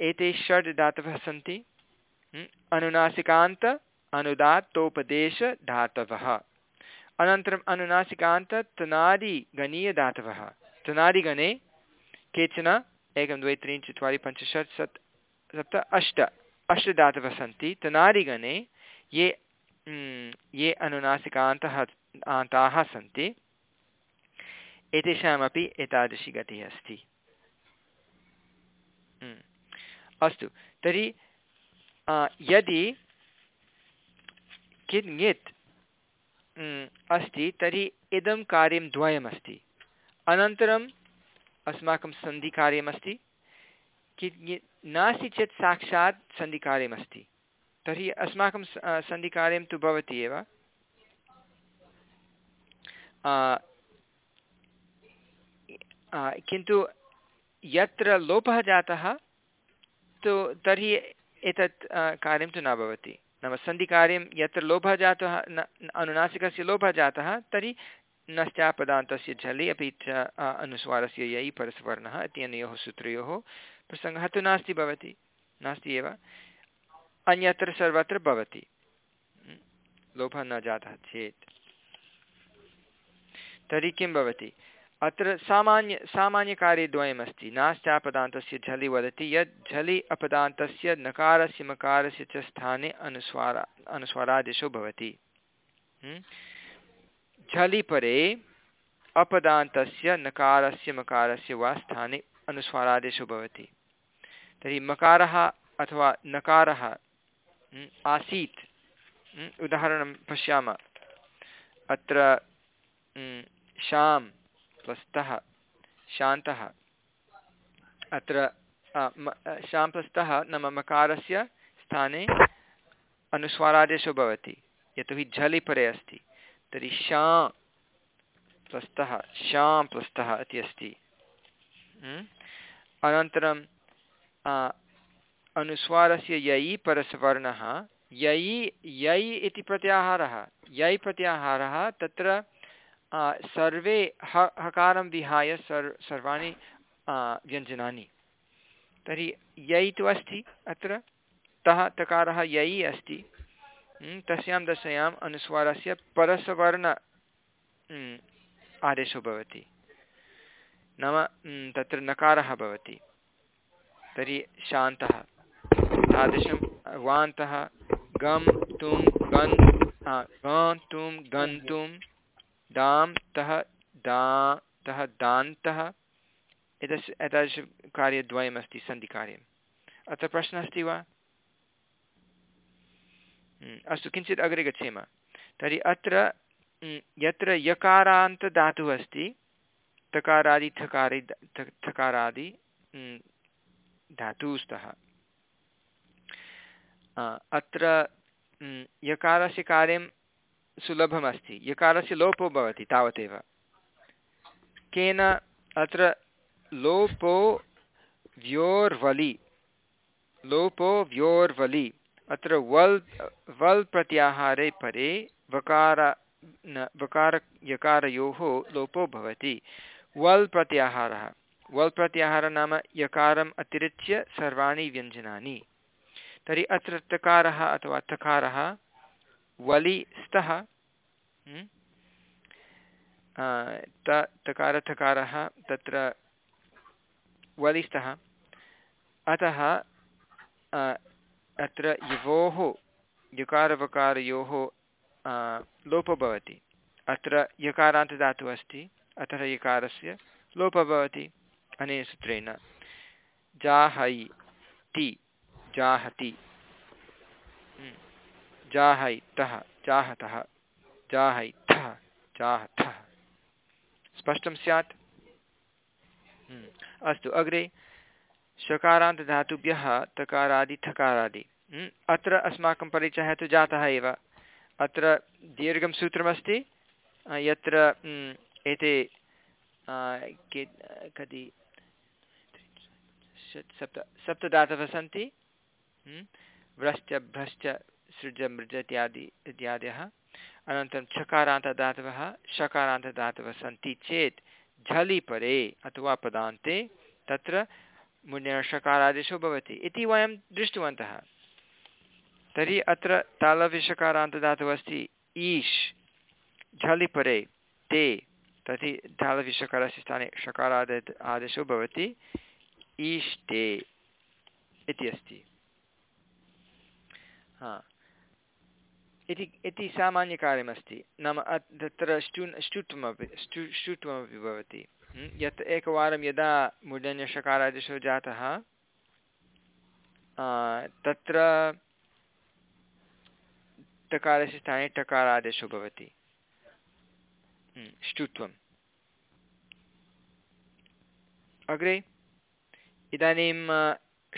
[SPEAKER 1] एते षड् धातवः सन्ति। अनुनासिकान्त अनुदात्तोपदेशधातवः अनन्तरम् अनुनासिकान्त तनादिगणीयधातवः तनादिगणे केचन, एकं, द्वे, त्रीणि, चत्वारि, पञ्च, षट्, सप्त सप्त, अष्ट। अष्टधातवः सन्ति। तनादिगणे ये ये अनुनासिकान्तः, आन्ताः सन्ति। एतेषामपि एतादृशी गतिः अस्ति। अस्तु, तर्हि यदि कित् ङित् अस्ति, तर्हि इदं कार्यं द्वयमस्ति। अनन्तरम् अस्माकं सन्धिकार्यमस्ति। कित् नास्ति चेत् साक्षात् सन्धिकार्यमस्ति। तर्हि अस्माकं सन्धिकार्यं तु भवति एव। किन्तु यत्र लोपः जातः, तु, तर्हि एतत् कार्यं तु न भवति। नाम सन्धिकार्यं यत्र लोपः जातः, न अनुनासिकस्य लोपः जातः, तर्हि नश्चापदान्तस्य झलि अपि च अनुस्वारस्य यै परस्वर्णः इत्यनयोः सूत्रयोः प्रसङ्गः तु नास्ति भवति। नास्ति एव। अन्यत्र सर्वत्र भवति। लोभः न जातः चेत्। तर्हि किं भवति? अत्र सामान्य, सामान्यकार्यद्वयमस्ति। नाश्चापदान्तस्य झलि वदति यत् झलि अपदान्तस्य नकारस्य मकारस्य च स्थाने अनुस्वारा, अनुस्वारादेशो भवति। झलि परे अपदान्तस्य नकारस्य मकारस्य वा स्थाने अनुस्वारादेशो भवति। तर्हि मकारः अथवा नकारः आसीत्। उदाहरणं पश्यामः। अत्र शां प्लस्तः शान्तः। अत्र शां प्लस्तः नाम मकारस्य स्थाने अनुस्वारादेशो भवति। यतोहि झलि परे अस्ति। तर्हि शा प्लस्तः शां प्लस्तः इति अस्ति। अनन्तरं अनुस्वारस्य ययि परसवर्णः, ययि यै इति प्रत्याहारः यै प्रत्याहारः तत्र सर्वे ह, हकारं विहाय सर्, सर्वाणि व्यञ्जनानि। तर्हि यै तु अस्ति अत्र, तः, तकारः यै अस्ति। तस्यां दशायाम् अनुस्वारस्य परसवर्ण आदेशो भवति। नाम तत्र नकारः भवति। तर्हि शान्तः। तादृशं वान्तः गं, तुं, गन् ग, तुं गन्तुं दां, तः, दा, तः, दान्तः। एतस्य एतादृशकार्यद्वयमस्ति सन्धिकार्यम्। अत्र प्रश्नः अस्ति वा? अस्तु, किञ्चित् अग्रे गच्छेम। तर्हि अत्र यत्र यकारान्तधातुः अस्ति तकारादि थकारि थकारादि धातुस्तः। अत्र यकारस्य कार्यं सुलभमस्ति। यकारस्य लोपो भवति, तावदेव। केन अत्र लोपो व्योर्वलि लोपो व्योर्वलि, अत्र वल् वल् प्रत्याहारे परे वकार वकार, यकारयोः लोपो भवति। वल् प्रत्याहारः। वल् प्रत्याहारः नाम यकारम् अतिरिच्य सर्वाणि व्यञ्जनानि। तर्हि अत्र तकारः अथवा तकारः, वलि स्तः हम्म? त तकारथकारः तत्र वलिस्तः अतः अत्र युवोः, यकारवकारयोः लोपो भवति अत्र यकारान्तदातुः अस्ति, अतः यकारस्य लोपः भवति, अनेन सूत्रेण जाहै, ति जाहति। जाहैतः, जाहतः जाहैथः जाहथः स्पष्टं स्यात्? अस्तु, अग्रे शकारान्तधातुभ्यः तकारादि, थकारादि। अत्र अस्माकं परिचयः तु जातः एव। अत्र दीर्घं सूत्रमस्ति। यत्र एते के, कति? सप्त, सप्तदातवः सन्ति। व्रश्च, भ्रश्च, सृज, मृज इत्यादि, इत्यादयः। अनन्तरं छकारान्तदातवः शकारान्तदातवः सन्ति चेत् झलि परे अथवा पदान्ते तत्र मुण्यषकारादेशो भवति इति वयं दृष्टवन्तः। तर्हि अत्र तालव्यषकारान्तदातुः अस्ति ईश्, झलि परे, ते, तर्हि तालव्यषकारस्य स्थाने षकारादे, आदेशो भवति ईष्टे इति अस्ति। हा। इति इति सामान्यकार्यमस्ति। नाम तत्र स्टु स्टुत्वमपि स्टु स्टुत्वमपि भवति। यत् एकवारं यदा मूर्धन्यषकारादेशो जातः तत्र टकारस्य स्थाने टकारादेशो भवति। स्टुत्वम् अग्रे? इदानीं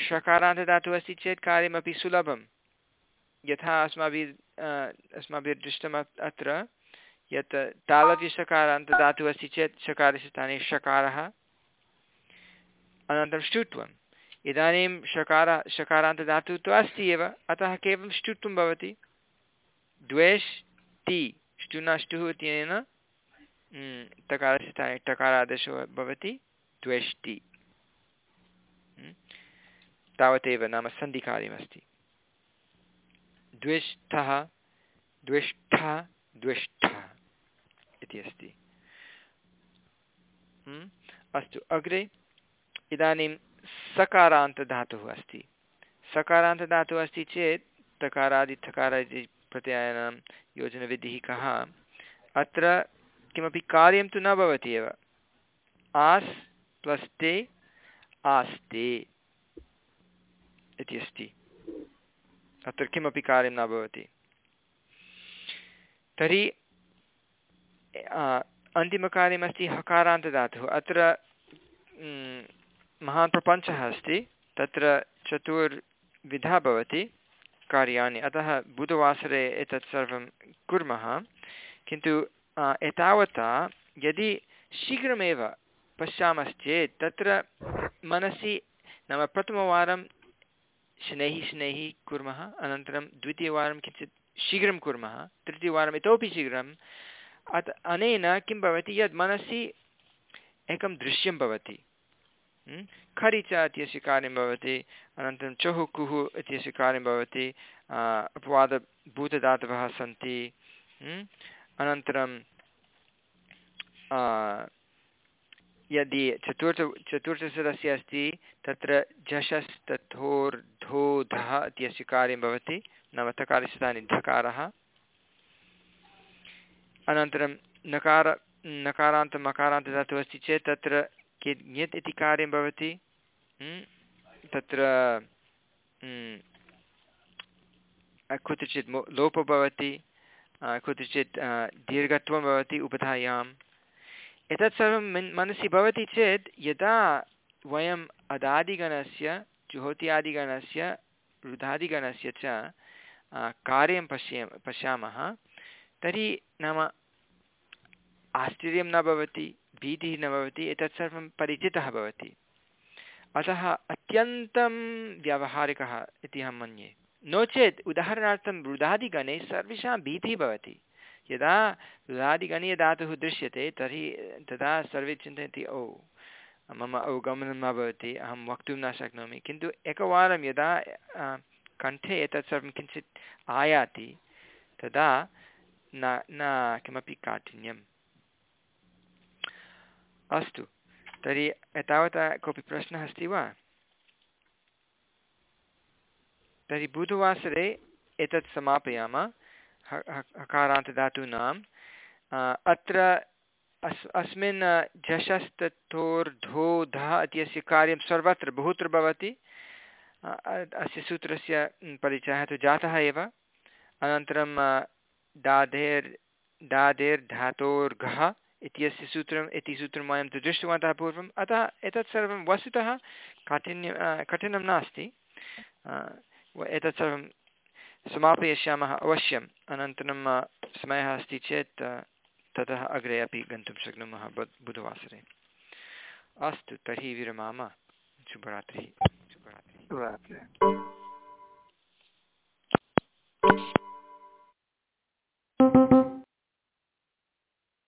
[SPEAKER 1] षकारान्तदातुः अस्ति चेत् कार्यमपि सुलभं यथा अस्माभिः अस्माभिर्दृष्टम् अत्र यत् तालव्यषकारान्तदातुः अस्ति चेत् षकारस्य स्थाने षकारः अनन्तरं ष्टुत्वम् इदानीं षकार षकारान्तदातुः तु अस्ति एव, अतः केवलं ष्टुत्वं भवति। द्वेष्, ति, ष्टुनाष्टुः इत्यनेन तकारस्य स्थाने टकारादेशो भवति, द्वेष्टि। तावदेव नाम सन्धिकार्यमस्ति। द्विष्ठः द्विष्ठः द्विष्ठः इति अस्ति। अस्तु, अग्रे इदानीं सकारान्तधातुः अस्ति। सकारान्तधातुः अस्ति चेत् तकारादिथकारादि प्रत्ययानां योजनविधिः कः? अत्र किमपि कार्यं तु न भवति एव। आस् प्लस् ते आस्ते इति अस्ति। अत्र किमपि कार्यं न भवति। तर्हि अन्तिमकार्यमस्ति हकारान्तदातुः अत्र महान् प्रपञ्चः अस्ति। तत्र चतुर्विधा भवति कार्याणि। अतः बुधवासरे एतत् सर्वं कुर्मः। किन्तु एतावता यदि शीघ्रमेव पश्यामश्चेत् तत्र मनसि नाम प्रथमवारं शनैः शनैः कुर्मः। अनन्तरं द्वितीयवारं किञ्चित् शीघ्रं कुर्मः। तृतीयवारम् इतोपि शीघ्रम्। अत अनेन किं भवति? यद् मनसि एकं दृश्यं भवति। खरिच इत्यस्य कार्यं भवति। अनन्तरं चहुः कुः इत्यस्य कार्यं भवति। अपवादभूतधातवः सन्ति। अनन्तरं यदि चतुर्थ चतुर्थसदस्य अस्ति तत्र झषस्तथोर्धोधः इत्यस्य कार्यं भवति नाम तकारस्थाने धकारः अनन्तरं नकार, नकारान्तं मकारान्तदातुः अस्ति चेत् तत्र ङत् इति कार्यं भवति तत्र कुत्रचित् लोपो भवति, कुत्रचित् दीर्घत्वं भवति, उपधायाम्। एतत् सर्वं मन् मनसि भवति चेत् यदा वयम् अदादिगणस्य जुहोत्यादिगणस्य रुधादिगणस्य च कार्यं पश्य पश्यामः, तर्हि नाम आश्चर्यं न भवति, भीतिः न भवति, एतत् सर्वं परिचितः भवति। अतः अत्यन्तं व्यावहारिकः इति अहं मन्ये। नो चेत् उदाहरणार्थं रुदादिगणे सर्वेषां भीतिः भवति। यदा रुदादिगणे धातुः दृश्यते, तर्हि, तदा सर्वे चिन्तयन्ति ओ मम अवगमनं न भवति, अहं वक्तुं न शक्नोमि। किन्तु एकवारं यदा कण्ठे एतत् सर्वं किञ्चित् आयाति, तदा न न किमपि काठिन्यं अस्तु, तर्हि एतावता कोऽपि प्रश्नः अस्ति वा? तर्हि बुधवासरे एतत् समापयामः। हकारान्तधातूनाम् अत्र अस्, अस्मिन् झषस्तथोर्धोधः इत्यस्य कार्यं सर्वत्र बहुत्र भवति। अस्य सूत्रस्य परिचयः तु जातः एव। अनन्तरं दाधेर् दाधेर्धातोर्घः इत्यस्य सूत्रम्, इति सूत्रं वयं तु दृष्टवन्तः पूर्वम्। अतः एतत् सर्वं वस्तुतः काठिन्यं कठिनं नास्ति। एतत् सर्वं समापयिष्यामः अवश्यम्। अनन्तरं समयः अस्ति चेत् ततः अग्रे अपि गन्तुं शक्नुमः बुधवासरे। अस्तु, तर्हि विरमाम। शुभरात्रिः। शुभरात्रिः।